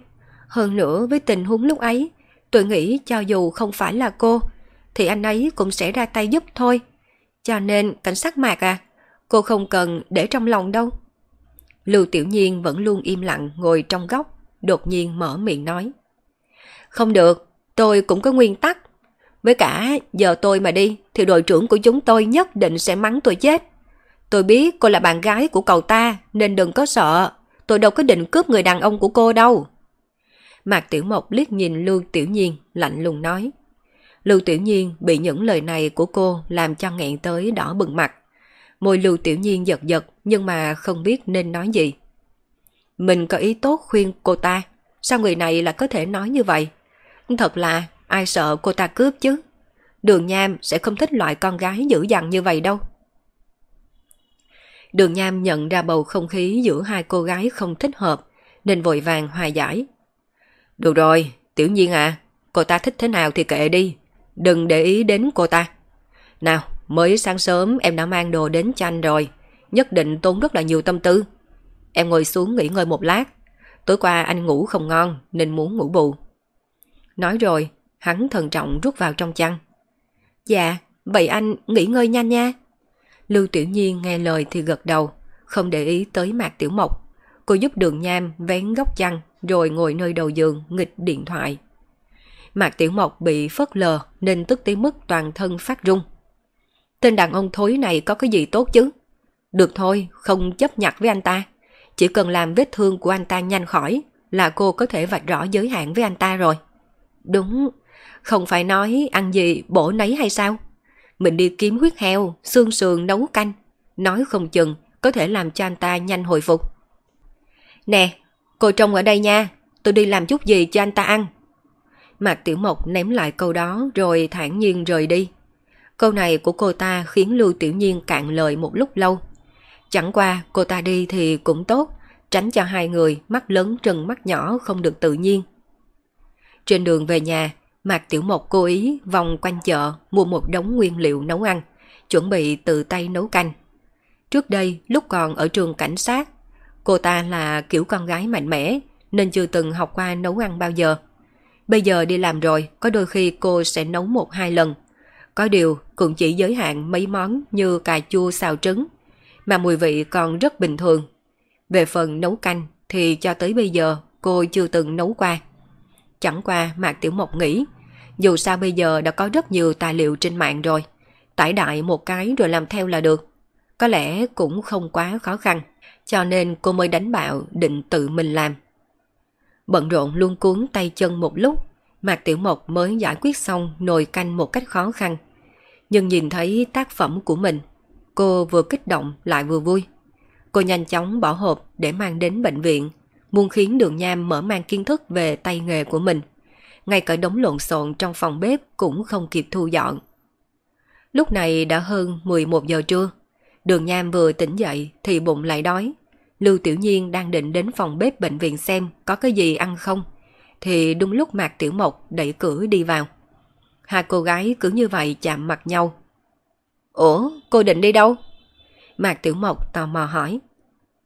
Hơn nữa với tình huống lúc ấy, tôi nghĩ cho dù không phải là cô, thì anh ấy cũng sẽ ra tay giúp thôi. Cho nên cảnh sát mạc à, cô không cần để trong lòng đâu. Lưu Tiểu Nhiên vẫn luôn im lặng ngồi trong góc, đột nhiên mở miệng nói. Không được, tôi cũng có nguyên tắc. Với cả giờ tôi mà đi thì đội trưởng của chúng tôi nhất định sẽ mắng tôi chết. Tôi biết cô là bạn gái của cậu ta nên đừng có sợ tôi đâu có định cướp người đàn ông của cô đâu. Mạc Tiểu Mộc liếc nhìn Lưu Tiểu Nhiên, lạnh lùng nói. Lưu Tiểu Nhiên bị những lời này của cô làm cho nghẹn tới đỏ bừng mặt. Môi Lưu Tiểu Nhiên giật giật nhưng mà không biết nên nói gì. Mình có ý tốt khuyên cô ta, sao người này lại có thể nói như vậy? Thật là ai sợ cô ta cướp chứ? Đường Nham sẽ không thích loại con gái dữ dằn như vậy đâu. Đường Nham nhận ra bầu không khí giữa hai cô gái không thích hợp, nên vội vàng hòa giải. Được rồi, tiểu nhiên à, cô ta thích thế nào thì kệ đi, đừng để ý đến cô ta. Nào, mới sáng sớm em đã mang đồ đến cho anh rồi, nhất định tốn rất là nhiều tâm tư. Em ngồi xuống nghỉ ngơi một lát, tối qua anh ngủ không ngon nên muốn ngủ bù. Nói rồi, hắn thần trọng rút vào trong chăn. Dạ, vậy anh nghỉ ngơi nhanh nha. Lưu Tiểu Nhiên nghe lời thì gật đầu, không để ý tới Mạc Tiểu Mộc. Cô giúp đường nham vén góc chăn rồi ngồi nơi đầu giường nghịch điện thoại. Mạc Tiểu Mộc bị phớt lờ nên tức tới mức toàn thân phát run. Tên đàn ông thối này có cái gì tốt chứ? Được thôi, không chấp nhặt với anh ta. Chỉ cần làm vết thương của anh ta nhanh khỏi là cô có thể vạch rõ giới hạn với anh ta rồi. Đúng, không phải nói ăn gì bổ nấy hay sao? Mình đi kiếm huyết heo, xương sườn nấu canh. Nói không chừng có thể làm cho anh ta nhanh hồi phục. Nè, cô trông ở đây nha, tôi đi làm chút gì cho anh ta ăn. Mạc Tiểu Mộc ném lại câu đó rồi thản nhiên rời đi. Câu này của cô ta khiến Lưu Tiểu Nhiên cạn lời một lúc lâu. Chẳng qua cô ta đi thì cũng tốt, tránh cho hai người mắt lớn trừng mắt nhỏ không được tự nhiên. Trên đường về nhà, Mạc Tiểu Mộc cố ý vòng quanh chợ mua một đống nguyên liệu nấu ăn, chuẩn bị tự tay nấu canh. Trước đây, lúc còn ở trường cảnh sát, cô ta là kiểu con gái mạnh mẽ nên chưa từng học qua nấu ăn bao giờ. Bây giờ đi làm rồi, có đôi khi cô sẽ nấu một hai lần. Có điều cũng chỉ giới hạn mấy món như cà chua xào trứng, mà mùi vị còn rất bình thường. Về phần nấu canh thì cho tới bây giờ cô chưa từng nấu qua. Chẳng qua Mạc Tiểu Mộc nghĩ, dù sao bây giờ đã có rất nhiều tài liệu trên mạng rồi, tải đại một cái rồi làm theo là được. Có lẽ cũng không quá khó khăn, cho nên cô mới đánh bạo định tự mình làm. Bận rộn luôn cuốn tay chân một lúc, Mạc Tiểu Mộc mới giải quyết xong nồi canh một cách khó khăn. Nhưng nhìn thấy tác phẩm của mình, cô vừa kích động lại vừa vui. Cô nhanh chóng bỏ hộp để mang đến bệnh viện, muốn khiến đường nham mở mang kiến thức về tay nghề của mình. Ngay cả đống lộn xộn trong phòng bếp cũng không kịp thu dọn. Lúc này đã hơn 11 giờ trưa. Đường nham vừa tỉnh dậy thì bụng lại đói. Lưu Tiểu Nhiên đang định đến phòng bếp bệnh viện xem có cái gì ăn không. Thì đúng lúc Mạc Tiểu Mộc đẩy cửa đi vào. Hai cô gái cứ như vậy chạm mặt nhau. Ủa, cô định đi đâu? Mạc Tiểu Mộc tò mò hỏi.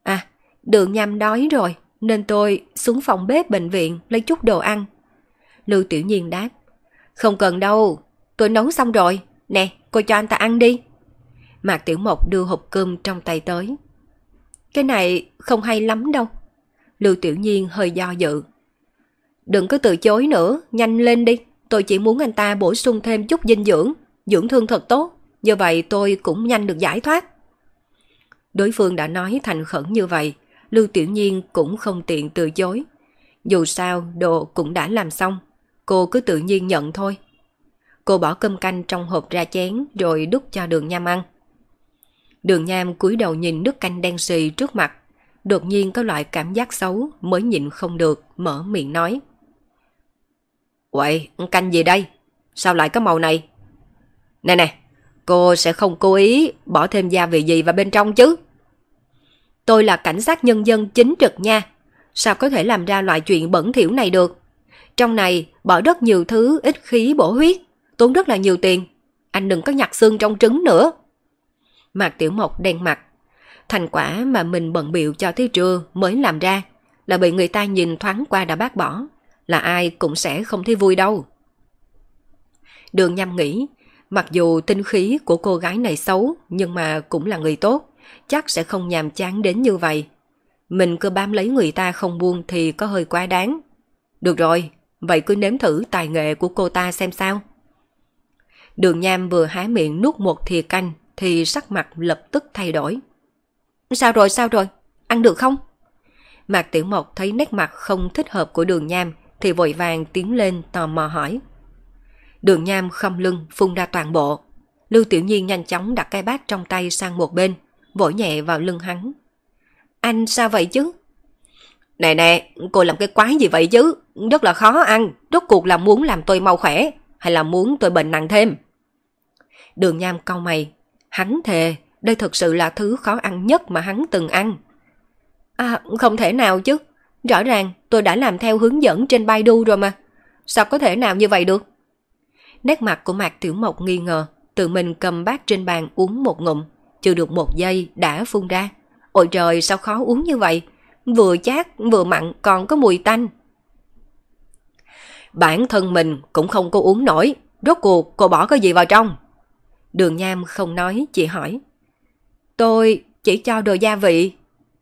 À, đường Nham đói rồi, nên tôi xuống phòng bếp bệnh viện lấy chút đồ ăn. Lưu Tiểu Nhiên đáp. Không cần đâu, tôi nấu xong rồi. Nè, cô cho anh ta ăn đi. Mạc Tiểu Mộc đưa hộp cơm trong tay tới. Cái này không hay lắm đâu. Lưu Tiểu Nhiên hơi do dự. Đừng có từ chối nữa, nhanh lên đi. Tôi chỉ muốn anh ta bổ sung thêm chút dinh dưỡng, dưỡng thương thật tốt. Như vậy tôi cũng nhanh được giải thoát. Đối phương đã nói thành khẩn như vậy, Lưu Tiểu Nhiên cũng không tiện từ chối. Dù sao, đồ cũng đã làm xong, cô cứ tự nhiên nhận thôi. Cô bỏ cơm canh trong hộp ra chén rồi đút cho đường nham ăn. Đường nham cúi đầu nhìn nước canh đen xì trước mặt, đột nhiên có loại cảm giác xấu mới nhịn không được, mở miệng nói. Uậy, canh gì đây? Sao lại có màu này? Nè nè, cô sẽ không cố ý bỏ thêm gia vị gì vào bên trong chứ? Tôi là cảnh sát nhân dân chính trực nha. Sao có thể làm ra loại chuyện bẩn thỉu này được? Trong này bỏ rất nhiều thứ ít khí bổ huyết, tốn rất là nhiều tiền. Anh đừng có nhặt xương trong trứng nữa. Mạc Tiểu Mộc đen mặt. Thành quả mà mình bận biệu cho tới trưa mới làm ra là bị người ta nhìn thoáng qua đã bác bỏ. Là ai cũng sẽ không thấy vui đâu. Đường nhâm nghĩ, mặc dù tinh khí của cô gái này xấu nhưng mà cũng là người tốt chắc sẽ không nhàm chán đến như vậy. Mình cứ bám lấy người ta không buông thì có hơi quá đáng. Được rồi, vậy cứ nếm thử tài nghệ của cô ta xem sao. Đường Nham vừa há miệng nuốt một thìa canh thì sắc mặt lập tức thay đổi. Sao rồi, sao rồi? Ăn được không? Mạc Tiểu Mộc thấy nét mặt không thích hợp của đường Nham thì vội vàng tiến lên tò mò hỏi. Đường Nham không lưng phun ra toàn bộ. Lưu Tiểu Nhiên nhanh chóng đặt cái bát trong tay sang một bên, vỗ nhẹ vào lưng hắn. Anh sao vậy chứ? Nè nè, cô làm cái quái gì vậy chứ? Rất là khó ăn, rốt cuộc là muốn làm tôi mau khỏe, hay là muốn tôi bệnh nặng thêm? Đường Nham cau mày, hắn thề, đây thực sự là thứ khó ăn nhất mà hắn từng ăn. À, không thể nào chứ, Rõ ràng tôi đã làm theo hướng dẫn trên Baidu rồi mà. Sao có thể nào như vậy được? Nét mặt của Mạc Tiểu Mộc nghi ngờ, tự mình cầm bát trên bàn uống một ngụm, chưa được một giây đã phun ra. Ôi trời sao khó uống như vậy, vừa chát vừa mặn còn có mùi tanh. Bản thân mình cũng không có uống nổi, rốt cuộc cô bỏ cái gì vào trong? Đường Nham không nói, chỉ hỏi. Tôi chỉ cho đồ gia vị,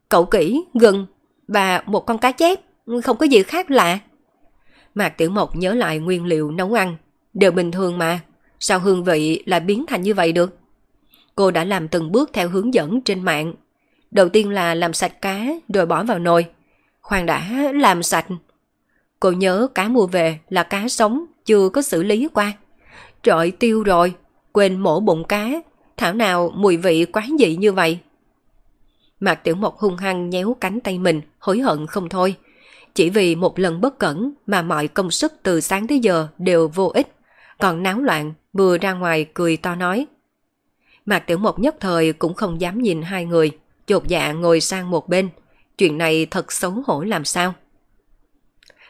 cậu kỹ, gừng và một con cá chép, không có gì khác lạ. Mạc Tiểu Mộc nhớ lại nguyên liệu nấu ăn, đều bình thường mà, sao hương vị lại biến thành như vậy được? Cô đã làm từng bước theo hướng dẫn trên mạng. Đầu tiên là làm sạch cá rồi bỏ vào nồi. Khoan đã làm sạch. Cô nhớ cá mua về là cá sống chưa có xử lý qua. Trời tiêu rồi, quên mổ bụng cá, thảo nào mùi vị quá dị như vậy. Mạc Tiểu Mộc hung hăng nhéo cánh tay mình, hối hận không thôi. Chỉ vì một lần bất cẩn mà mọi công sức từ sáng tới giờ đều vô ích. Còn náo loạn, vừa ra ngoài cười to nói. Mạc Tiểu Mộc nhất thời cũng không dám nhìn hai người, chột dạ ngồi sang một bên. Chuyện này thật xấu hổ làm sao?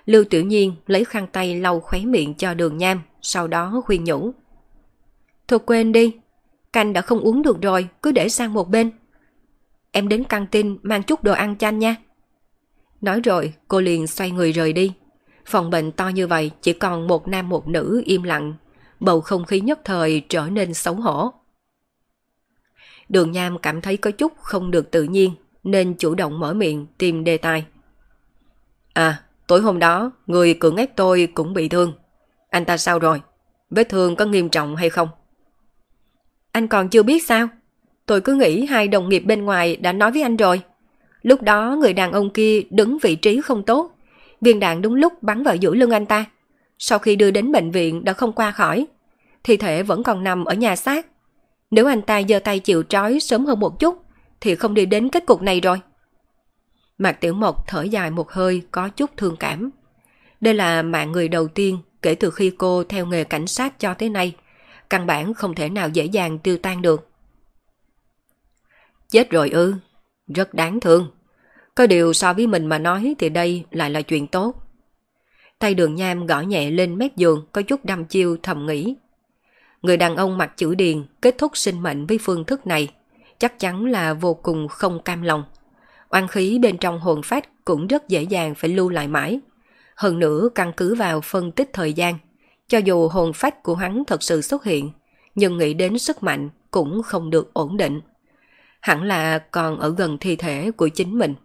Lưu Tiểu Nhiên lấy khăn tay lau khóe miệng cho đường nham, sau đó khuyên nhủ. Thôi quên đi, canh đã không uống được rồi, cứ để sang một bên. Em đến căng tin mang chút đồ ăn cho anh nha. Nói rồi, cô liền xoay người rời đi. Phòng bệnh to như vậy chỉ còn một nam một nữ im lặng. Bầu không khí nhất thời trở nên xấu hổ. Đường Nham cảm thấy có chút không được tự nhiên nên chủ động mở miệng tìm đề tài. À, tối hôm đó, người cưỡng ép tôi cũng bị thương. Anh ta sao rồi? Vết thương có nghiêm trọng hay không? Anh còn chưa biết sao? Tôi cứ nghĩ hai đồng nghiệp bên ngoài đã nói với anh rồi. Lúc đó người đàn ông kia đứng vị trí không tốt. Viên đạn đúng lúc bắn vào giữa lưng anh ta. Sau khi đưa đến bệnh viện đã không qua khỏi. Thi thể vẫn còn nằm ở nhà xác. Nếu anh ta giơ tay chịu trói sớm hơn một chút, thì không đi đến kết cục này rồi. Mạc Tiểu Mộc thở dài một hơi có chút thương cảm. Đây là mạng người đầu tiên kể từ khi cô theo nghề cảnh sát cho tới nay. Căn bản không thể nào dễ dàng tiêu tan được. Chết rồi ư, rất đáng thương. Có điều so với mình mà nói thì đây lại là chuyện tốt. Tay đường nham gõ nhẹ lên mép giường có chút đăm chiêu thầm nghĩ. Người đàn ông mặc chữ điền kết thúc sinh mệnh với phương thức này chắc chắn là vô cùng không cam lòng. Oan khí bên trong hồn phách cũng rất dễ dàng phải lưu lại mãi. Hơn nữa căn cứ vào phân tích thời gian, cho dù hồn phách của hắn thật sự xuất hiện, nhưng nghĩ đến sức mạnh cũng không được ổn định hẳn là còn ở gần thi thể của chính mình.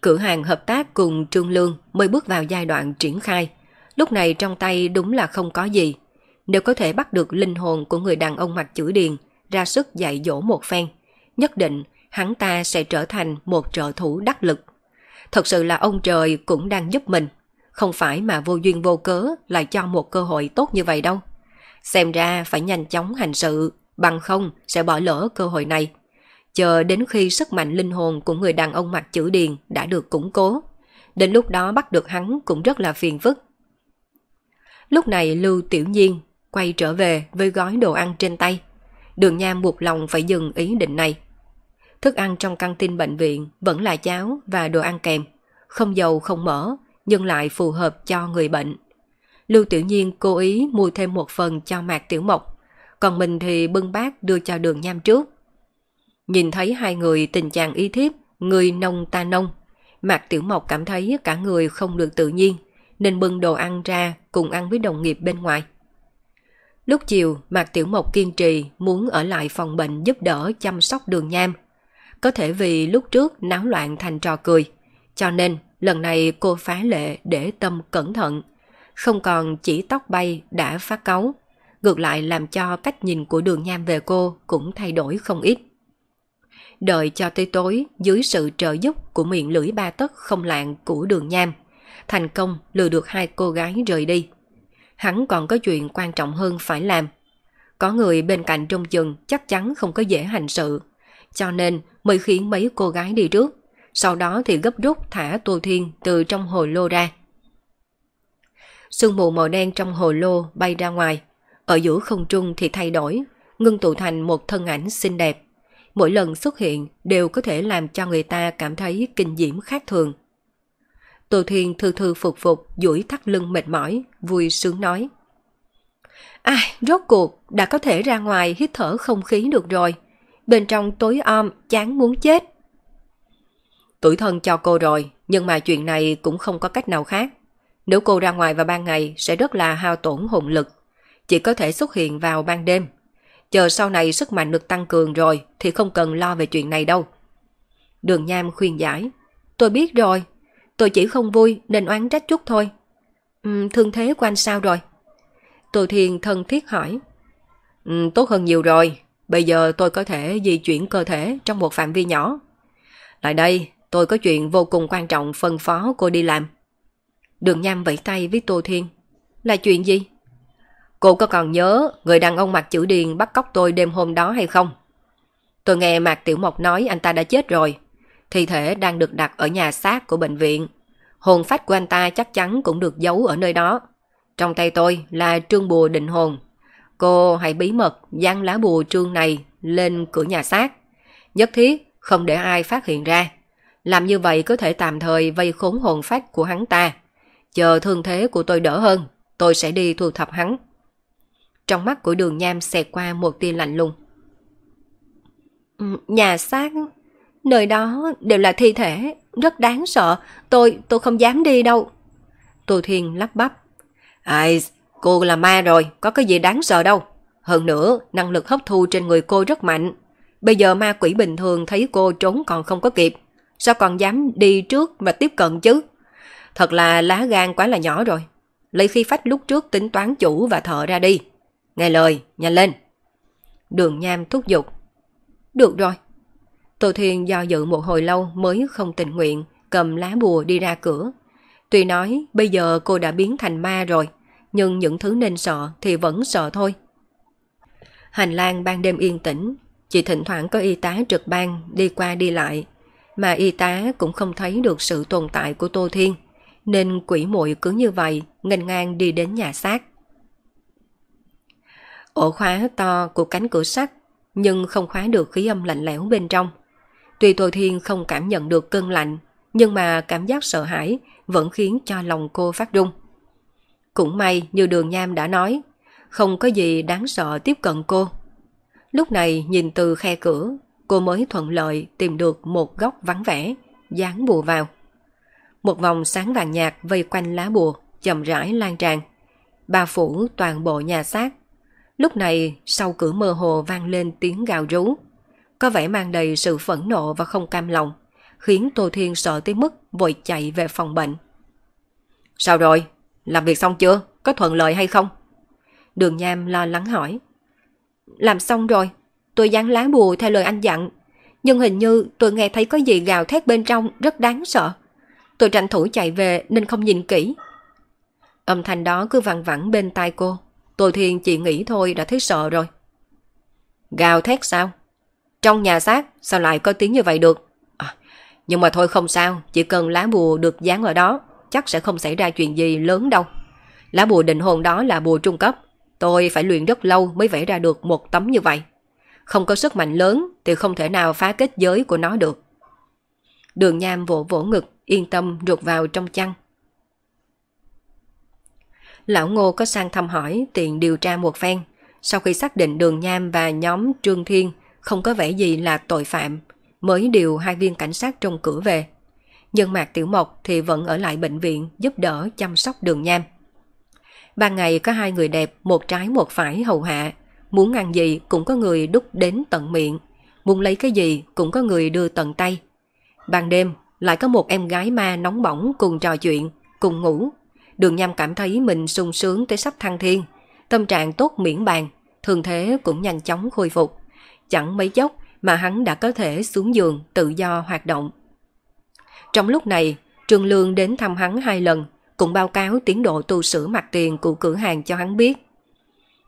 Cửa hàng hợp tác cùng Trương Lương mới bước vào giai đoạn triển khai. Lúc này trong tay đúng là không có gì. Nếu có thể bắt được linh hồn của người đàn ông mặt chữ điền ra sức dạy dỗ một phen, nhất định hắn ta sẽ trở thành một trợ thủ đắc lực. Thật sự là ông trời cũng đang giúp mình, không phải mà vô duyên vô cớ lại cho một cơ hội tốt như vậy đâu. Xem ra phải nhanh chóng hành sự, bằng không sẽ bỏ lỡ cơ hội này chờ đến khi sức mạnh linh hồn của người đàn ông mặt chữ điền đã được củng cố. Đến lúc đó bắt được hắn cũng rất là phiền phức. Lúc này Lưu Tiểu Nhiên quay trở về với gói đồ ăn trên tay. Đường Nham buộc lòng phải dừng ý định này. Thức ăn trong căng tin bệnh viện vẫn là cháo và đồ ăn kèm, không dầu không mỡ, nhưng lại phù hợp cho người bệnh. Lưu Tiểu Nhiên cố ý mua thêm một phần cho Mạc Tiểu Mộc, còn mình thì bưng bát đưa cho đường Nham trước. Nhìn thấy hai người tình trạng y thiếp, người nông ta nông. Mạc Tiểu Mộc cảm thấy cả người không được tự nhiên, nên bưng đồ ăn ra cùng ăn với đồng nghiệp bên ngoài. Lúc chiều, Mạc Tiểu Mộc kiên trì muốn ở lại phòng bệnh giúp đỡ chăm sóc đường nham. Có thể vì lúc trước náo loạn thành trò cười, cho nên lần này cô phá lệ để tâm cẩn thận, không còn chỉ tóc bay đã phát cáu, ngược lại làm cho cách nhìn của đường nham về cô cũng thay đổi không ít. Đợi cho tới tối dưới sự trợ giúp của miệng lưỡi ba tấc không lạng của đường nham, thành công lừa được hai cô gái rời đi. Hắn còn có chuyện quan trọng hơn phải làm. Có người bên cạnh trong chừng chắc chắn không có dễ hành sự, cho nên mới khiến mấy cô gái đi trước, sau đó thì gấp rút thả Tô Thiên từ trong hồ lô ra. Sương mù màu đen trong hồ lô bay ra ngoài, ở giữa không trung thì thay đổi, ngưng tụ thành một thân ảnh xinh đẹp mỗi lần xuất hiện đều có thể làm cho người ta cảm thấy kinh diễm khác thường. Tô Thiên thư thư phục phục, duỗi thắt lưng mệt mỏi, vui sướng nói. Ai, rốt cuộc, đã có thể ra ngoài hít thở không khí được rồi. Bên trong tối om, chán muốn chết. Tuổi thân cho cô rồi, nhưng mà chuyện này cũng không có cách nào khác. Nếu cô ra ngoài vào ban ngày sẽ rất là hao tổn hồn lực. Chỉ có thể xuất hiện vào ban đêm. Chờ sau này sức mạnh được tăng cường rồi thì không cần lo về chuyện này đâu. Đường Nham khuyên giải. Tôi biết rồi. Tôi chỉ không vui nên oán trách chút thôi. Ừ, thương thế của anh sao rồi? Tô Thiên thân thiết hỏi. Ừ, tốt hơn nhiều rồi. Bây giờ tôi có thể di chuyển cơ thể trong một phạm vi nhỏ. Lại đây, tôi có chuyện vô cùng quan trọng phân phó cô đi làm. Đường Nham vẫy tay với Tô Thiên. Là chuyện gì? Cô có còn nhớ người đàn ông mặc chữ điền bắt cóc tôi đêm hôm đó hay không? Tôi nghe Mạc Tiểu Mộc nói anh ta đã chết rồi. Thi thể đang được đặt ở nhà xác của bệnh viện. Hồn phách của anh ta chắc chắn cũng được giấu ở nơi đó. Trong tay tôi là trương bùa định hồn. Cô hãy bí mật dán lá bùa trương này lên cửa nhà xác. Nhất thiết không để ai phát hiện ra. Làm như vậy có thể tạm thời vây khốn hồn phách của hắn ta. Chờ thương thế của tôi đỡ hơn, tôi sẽ đi thu thập hắn. Trong mắt của đường nham xẹt qua một tia lạnh lùng. Ừ, nhà xác, nơi đó đều là thi thể, rất đáng sợ, tôi, tôi không dám đi đâu. Tô Thiên lắp bắp. Ai, cô là ma rồi, có cái gì đáng sợ đâu. Hơn nữa, năng lực hấp thu trên người cô rất mạnh. Bây giờ ma quỷ bình thường thấy cô trốn còn không có kịp. Sao còn dám đi trước và tiếp cận chứ? Thật là lá gan quá là nhỏ rồi. Lấy khi phách lúc trước tính toán chủ và thợ ra đi. Nghe lời, nhanh lên. Đường Nham thúc giục. Được rồi. Tô Thiên do dự một hồi lâu mới không tình nguyện, cầm lá bùa đi ra cửa. Tuy nói bây giờ cô đã biến thành ma rồi, nhưng những thứ nên sợ thì vẫn sợ thôi. Hành lang ban đêm yên tĩnh, chỉ thỉnh thoảng có y tá trực ban đi qua đi lại, mà y tá cũng không thấy được sự tồn tại của Tô Thiên, nên quỷ muội cứ như vậy ngành ngang đi đến nhà xác. Ổ khóa to của cánh cửa sắt, nhưng không khóa được khí âm lạnh lẽo bên trong. Tuy Tô Thiên không cảm nhận được cơn lạnh, nhưng mà cảm giác sợ hãi vẫn khiến cho lòng cô phát rung cũng may như đường nham đã nói, không có gì đáng sợ tiếp cận cô. Lúc này nhìn từ khe cửa, cô mới thuận lợi tìm được một góc vắng vẻ, dán bùa vào. Một vòng sáng vàng nhạt vây quanh lá bùa, chậm rãi lan tràn. Ba phủ toàn bộ nhà xác. Lúc này, sau cửa mơ hồ vang lên tiếng gào rú. Có vẻ mang đầy sự phẫn nộ và không cam lòng, khiến Tô Thiên sợ tới mức vội chạy về phòng bệnh. Sao rồi? Làm việc xong chưa? Có thuận lợi hay không? Đường Nham lo lắng hỏi. Làm xong rồi, tôi dán lá bùa theo lời anh dặn. Nhưng hình như tôi nghe thấy có gì gào thét bên trong rất đáng sợ. Tôi tranh thủ chạy về nên không nhìn kỹ. Âm thanh đó cứ vặn vẳng bên tai cô. Tôi Thiên chỉ nghĩ thôi đã thấy sợ rồi. Gào thét sao? Trong nhà xác sao lại có tiếng như vậy được? À, nhưng mà thôi không sao, chỉ cần lá bùa được dán ở đó, chắc sẽ không xảy ra chuyện gì lớn đâu. Lá bùa định hồn đó là bùa trung cấp. Tôi phải luyện rất lâu mới vẽ ra được một tấm như vậy. Không có sức mạnh lớn thì không thể nào phá kết giới của nó được. Đường Nham vỗ vỗ ngực, yên tâm rụt vào trong chăn. Lão Ngô có sang thăm hỏi tiện điều tra một phen. Sau khi xác định đường Nham và nhóm Trương Thiên không có vẻ gì là tội phạm, mới điều hai viên cảnh sát trong cửa về. Nhưng Mạc Tiểu Mộc thì vẫn ở lại bệnh viện giúp đỡ chăm sóc đường Nham. Ban ngày có hai người đẹp, một trái một phải hầu hạ. Muốn ăn gì cũng có người đút đến tận miệng. Muốn lấy cái gì cũng có người đưa tận tay. Ban đêm lại có một em gái ma nóng bỏng cùng trò chuyện, cùng ngủ. Đường Nham cảm thấy mình sung sướng tới sắp thăng thiên. Tâm trạng tốt miễn bàn, thường thế cũng nhanh chóng khôi phục. Chẳng mấy chốc mà hắn đã có thể xuống giường tự do hoạt động. Trong lúc này, Trương Lương đến thăm hắn hai lần, cũng báo cáo tiến độ tu sửa mặt tiền của cửa hàng cho hắn biết.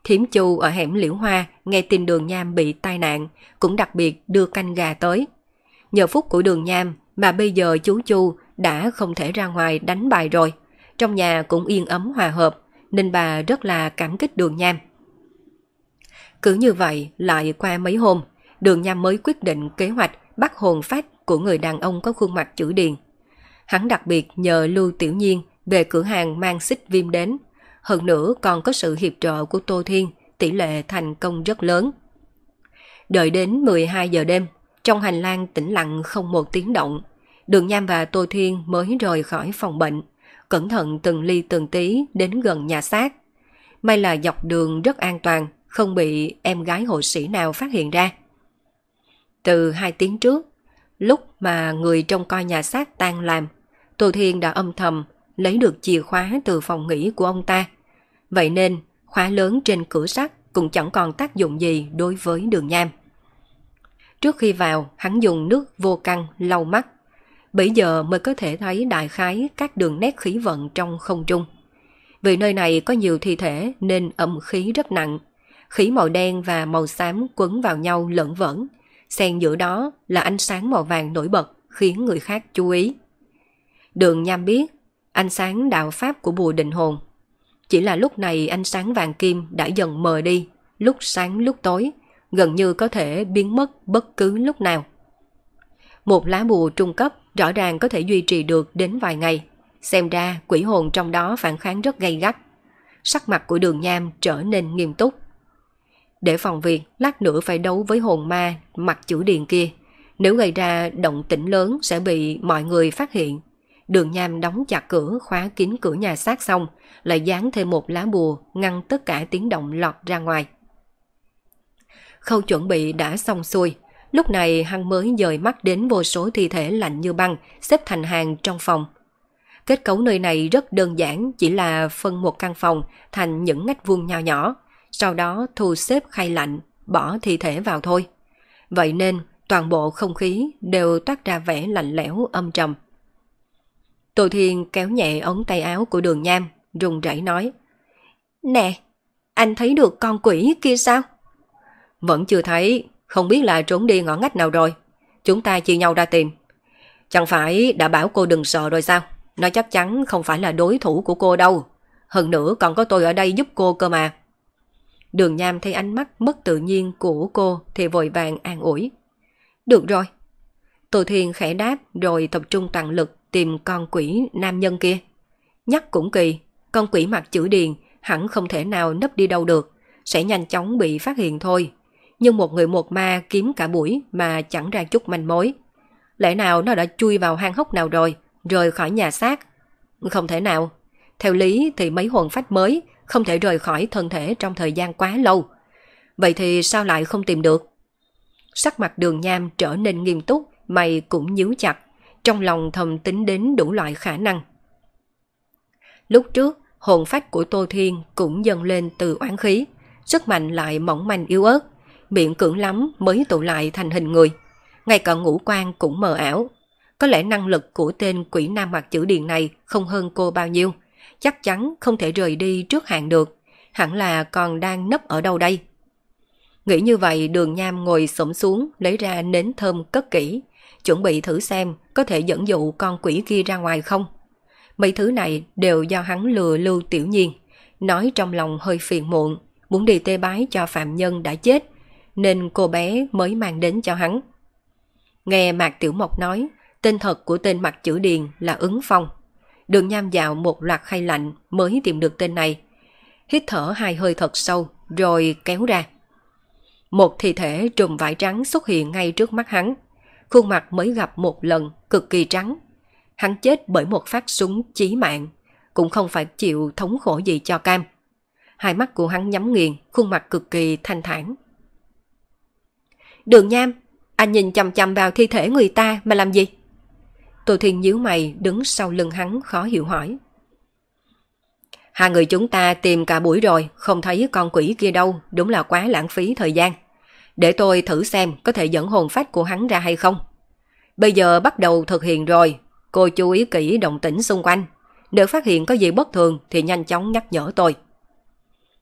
Thiểm Chu ở hẻm Liễu Hoa nghe tin đường Nham bị tai nạn, cũng đặc biệt đưa canh gà tới. Nhờ phúc của đường Nham mà bây giờ chú Chu đã không thể ra ngoài đánh bài rồi. Trong nhà cũng yên ấm hòa hợp, nên bà rất là cảm kích đường Nham. Cứ như vậy, lại qua mấy hôm, đường Nham mới quyết định kế hoạch bắt hồn phách của người đàn ông có khuôn mặt chữ điền. Hắn đặc biệt nhờ Lưu Tiểu Nhiên về cửa hàng mang xích viêm đến. Hơn nữa còn có sự hiệp trợ của Tô Thiên, tỷ lệ thành công rất lớn. Đợi đến 12 giờ đêm, trong hành lang tĩnh lặng không một tiếng động, Đường Nham và Tô Thiên mới rời khỏi phòng bệnh, cẩn thận từng ly từng tí đến gần nhà xác. May là dọc đường rất an toàn, không bị em gái hộ sĩ nào phát hiện ra. Từ hai tiếng trước, lúc mà người trông coi nhà xác tan làm, Tô Thiên đã âm thầm lấy được chìa khóa từ phòng nghỉ của ông ta. Vậy nên, khóa lớn trên cửa sắt cũng chẳng còn tác dụng gì đối với đường nham. Trước khi vào, hắn dùng nước vô căng lau mắt. Bây giờ mới có thể thấy đại khái các đường nét khí vận trong không trung. Vì nơi này có nhiều thi thể nên âm khí rất nặng. Khí màu đen và màu xám quấn vào nhau lẫn vẫn, Xen giữa đó là ánh sáng màu vàng nổi bật khiến người khác chú ý. Đường nham biết ánh sáng đạo pháp của bùa định hồn. Chỉ là lúc này ánh sáng vàng kim đã dần mờ đi, lúc sáng lúc tối, gần như có thể biến mất bất cứ lúc nào. Một lá bùa trung cấp rõ ràng có thể duy trì được đến vài ngày. Xem ra quỷ hồn trong đó phản kháng rất gay gắt. Sắc mặt của đường nham trở nên nghiêm túc. Để phòng việc, lát nữa phải đấu với hồn ma mặt chữ điền kia. Nếu gây ra động tĩnh lớn sẽ bị mọi người phát hiện. Đường nham đóng chặt cửa, khóa kín cửa nhà xác xong, lại dán thêm một lá bùa ngăn tất cả tiếng động lọt ra ngoài. Khâu chuẩn bị đã xong xuôi, lúc này hắn mới dời mắt đến vô số thi thể lạnh như băng xếp thành hàng trong phòng. Kết cấu nơi này rất đơn giản, chỉ là phân một căn phòng thành những ngách vuông nhỏ nhỏ, sau đó thu xếp khay lạnh, bỏ thi thể vào thôi. Vậy nên toàn bộ không khí đều toát ra vẻ lạnh lẽo âm trầm. Tô Thiên kéo nhẹ ống tay áo của đường nham, rùng rẩy nói. Nè, anh thấy được con quỷ kia sao? Vẫn chưa thấy, không biết là trốn đi ngõ ngách nào rồi. Chúng ta chia nhau ra tìm. Chẳng phải đã bảo cô đừng sợ rồi sao? Nó chắc chắn không phải là đối thủ của cô đâu. Hơn nữa còn có tôi ở đây giúp cô cơ mà. Đường Nham thấy ánh mắt mất tự nhiên của cô thì vội vàng an ủi. Được rồi. Tô Thiên khẽ đáp rồi tập trung toàn lực tìm con quỷ nam nhân kia. Nhắc cũng kỳ, con quỷ mặt chữ điền hẳn không thể nào nấp đi đâu được, sẽ nhanh chóng bị phát hiện thôi. Nhưng một người một ma kiếm cả buổi mà chẳng ra chút manh mối. Lẽ nào nó đã chui vào hang hốc nào rồi, rời khỏi nhà xác? Không thể nào. Theo lý thì mấy hồn phách mới không thể rời khỏi thân thể trong thời gian quá lâu. Vậy thì sao lại không tìm được? Sắc mặt đường nham trở nên nghiêm túc, mày cũng nhíu chặt trong lòng thầm tính đến đủ loại khả năng. Lúc trước, hồn phách của Tô Thiên cũng dâng lên từ oán khí, sức mạnh lại mỏng manh yếu ớt, miệng cưỡng lắm mới tụ lại thành hình người. Ngay cả ngũ quan cũng mờ ảo. Có lẽ năng lực của tên quỷ nam mặt chữ điền này không hơn cô bao nhiêu, chắc chắn không thể rời đi trước hạn được, hẳn là còn đang nấp ở đâu đây. Nghĩ như vậy đường nham ngồi sổng xuống lấy ra nến thơm cất kỹ, chuẩn bị thử xem có thể dẫn dụ con quỷ kia ra ngoài không. Mấy thứ này đều do hắn lừa lưu tiểu nhiên, nói trong lòng hơi phiền muộn, muốn đi tê bái cho phạm nhân đã chết, nên cô bé mới mang đến cho hắn. Nghe Mạc Tiểu Mộc nói, tên thật của tên mặt chữ điền là ứng phong. Đường nham dạo một loạt khay lạnh mới tìm được tên này. Hít thở hai hơi thật sâu, rồi kéo ra. Một thi thể trùm vải trắng xuất hiện ngay trước mắt hắn khuôn mặt mới gặp một lần, cực kỳ trắng. Hắn chết bởi một phát súng chí mạng, cũng không phải chịu thống khổ gì cho cam. Hai mắt của hắn nhắm nghiền, khuôn mặt cực kỳ thanh thản. Đường Nham, anh nhìn chầm chầm vào thi thể người ta mà làm gì? Tô Thiên nhíu mày đứng sau lưng hắn khó hiểu hỏi. Hai người chúng ta tìm cả buổi rồi, không thấy con quỷ kia đâu, đúng là quá lãng phí thời gian. Để tôi thử xem có thể dẫn hồn phách của hắn ra hay không. Bây giờ bắt đầu thực hiện rồi, cô chú ý kỹ động tĩnh xung quanh. Nếu phát hiện có gì bất thường thì nhanh chóng nhắc nhở tôi.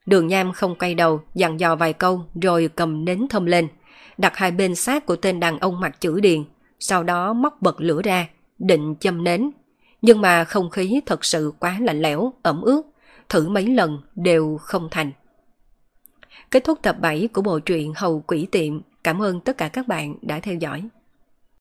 Đường Nham không quay đầu, dặn dò vài câu rồi cầm nến thơm lên, đặt hai bên xác của tên đàn ông mặt chữ điền, sau đó móc bật lửa ra, định châm nến. Nhưng mà không khí thật sự quá lạnh lẽo, ẩm ướt, thử mấy lần đều không thành. Kết thúc tập 7 của bộ truyện Hầu Quỷ Tiệm. Cảm ơn tất cả các bạn đã theo dõi.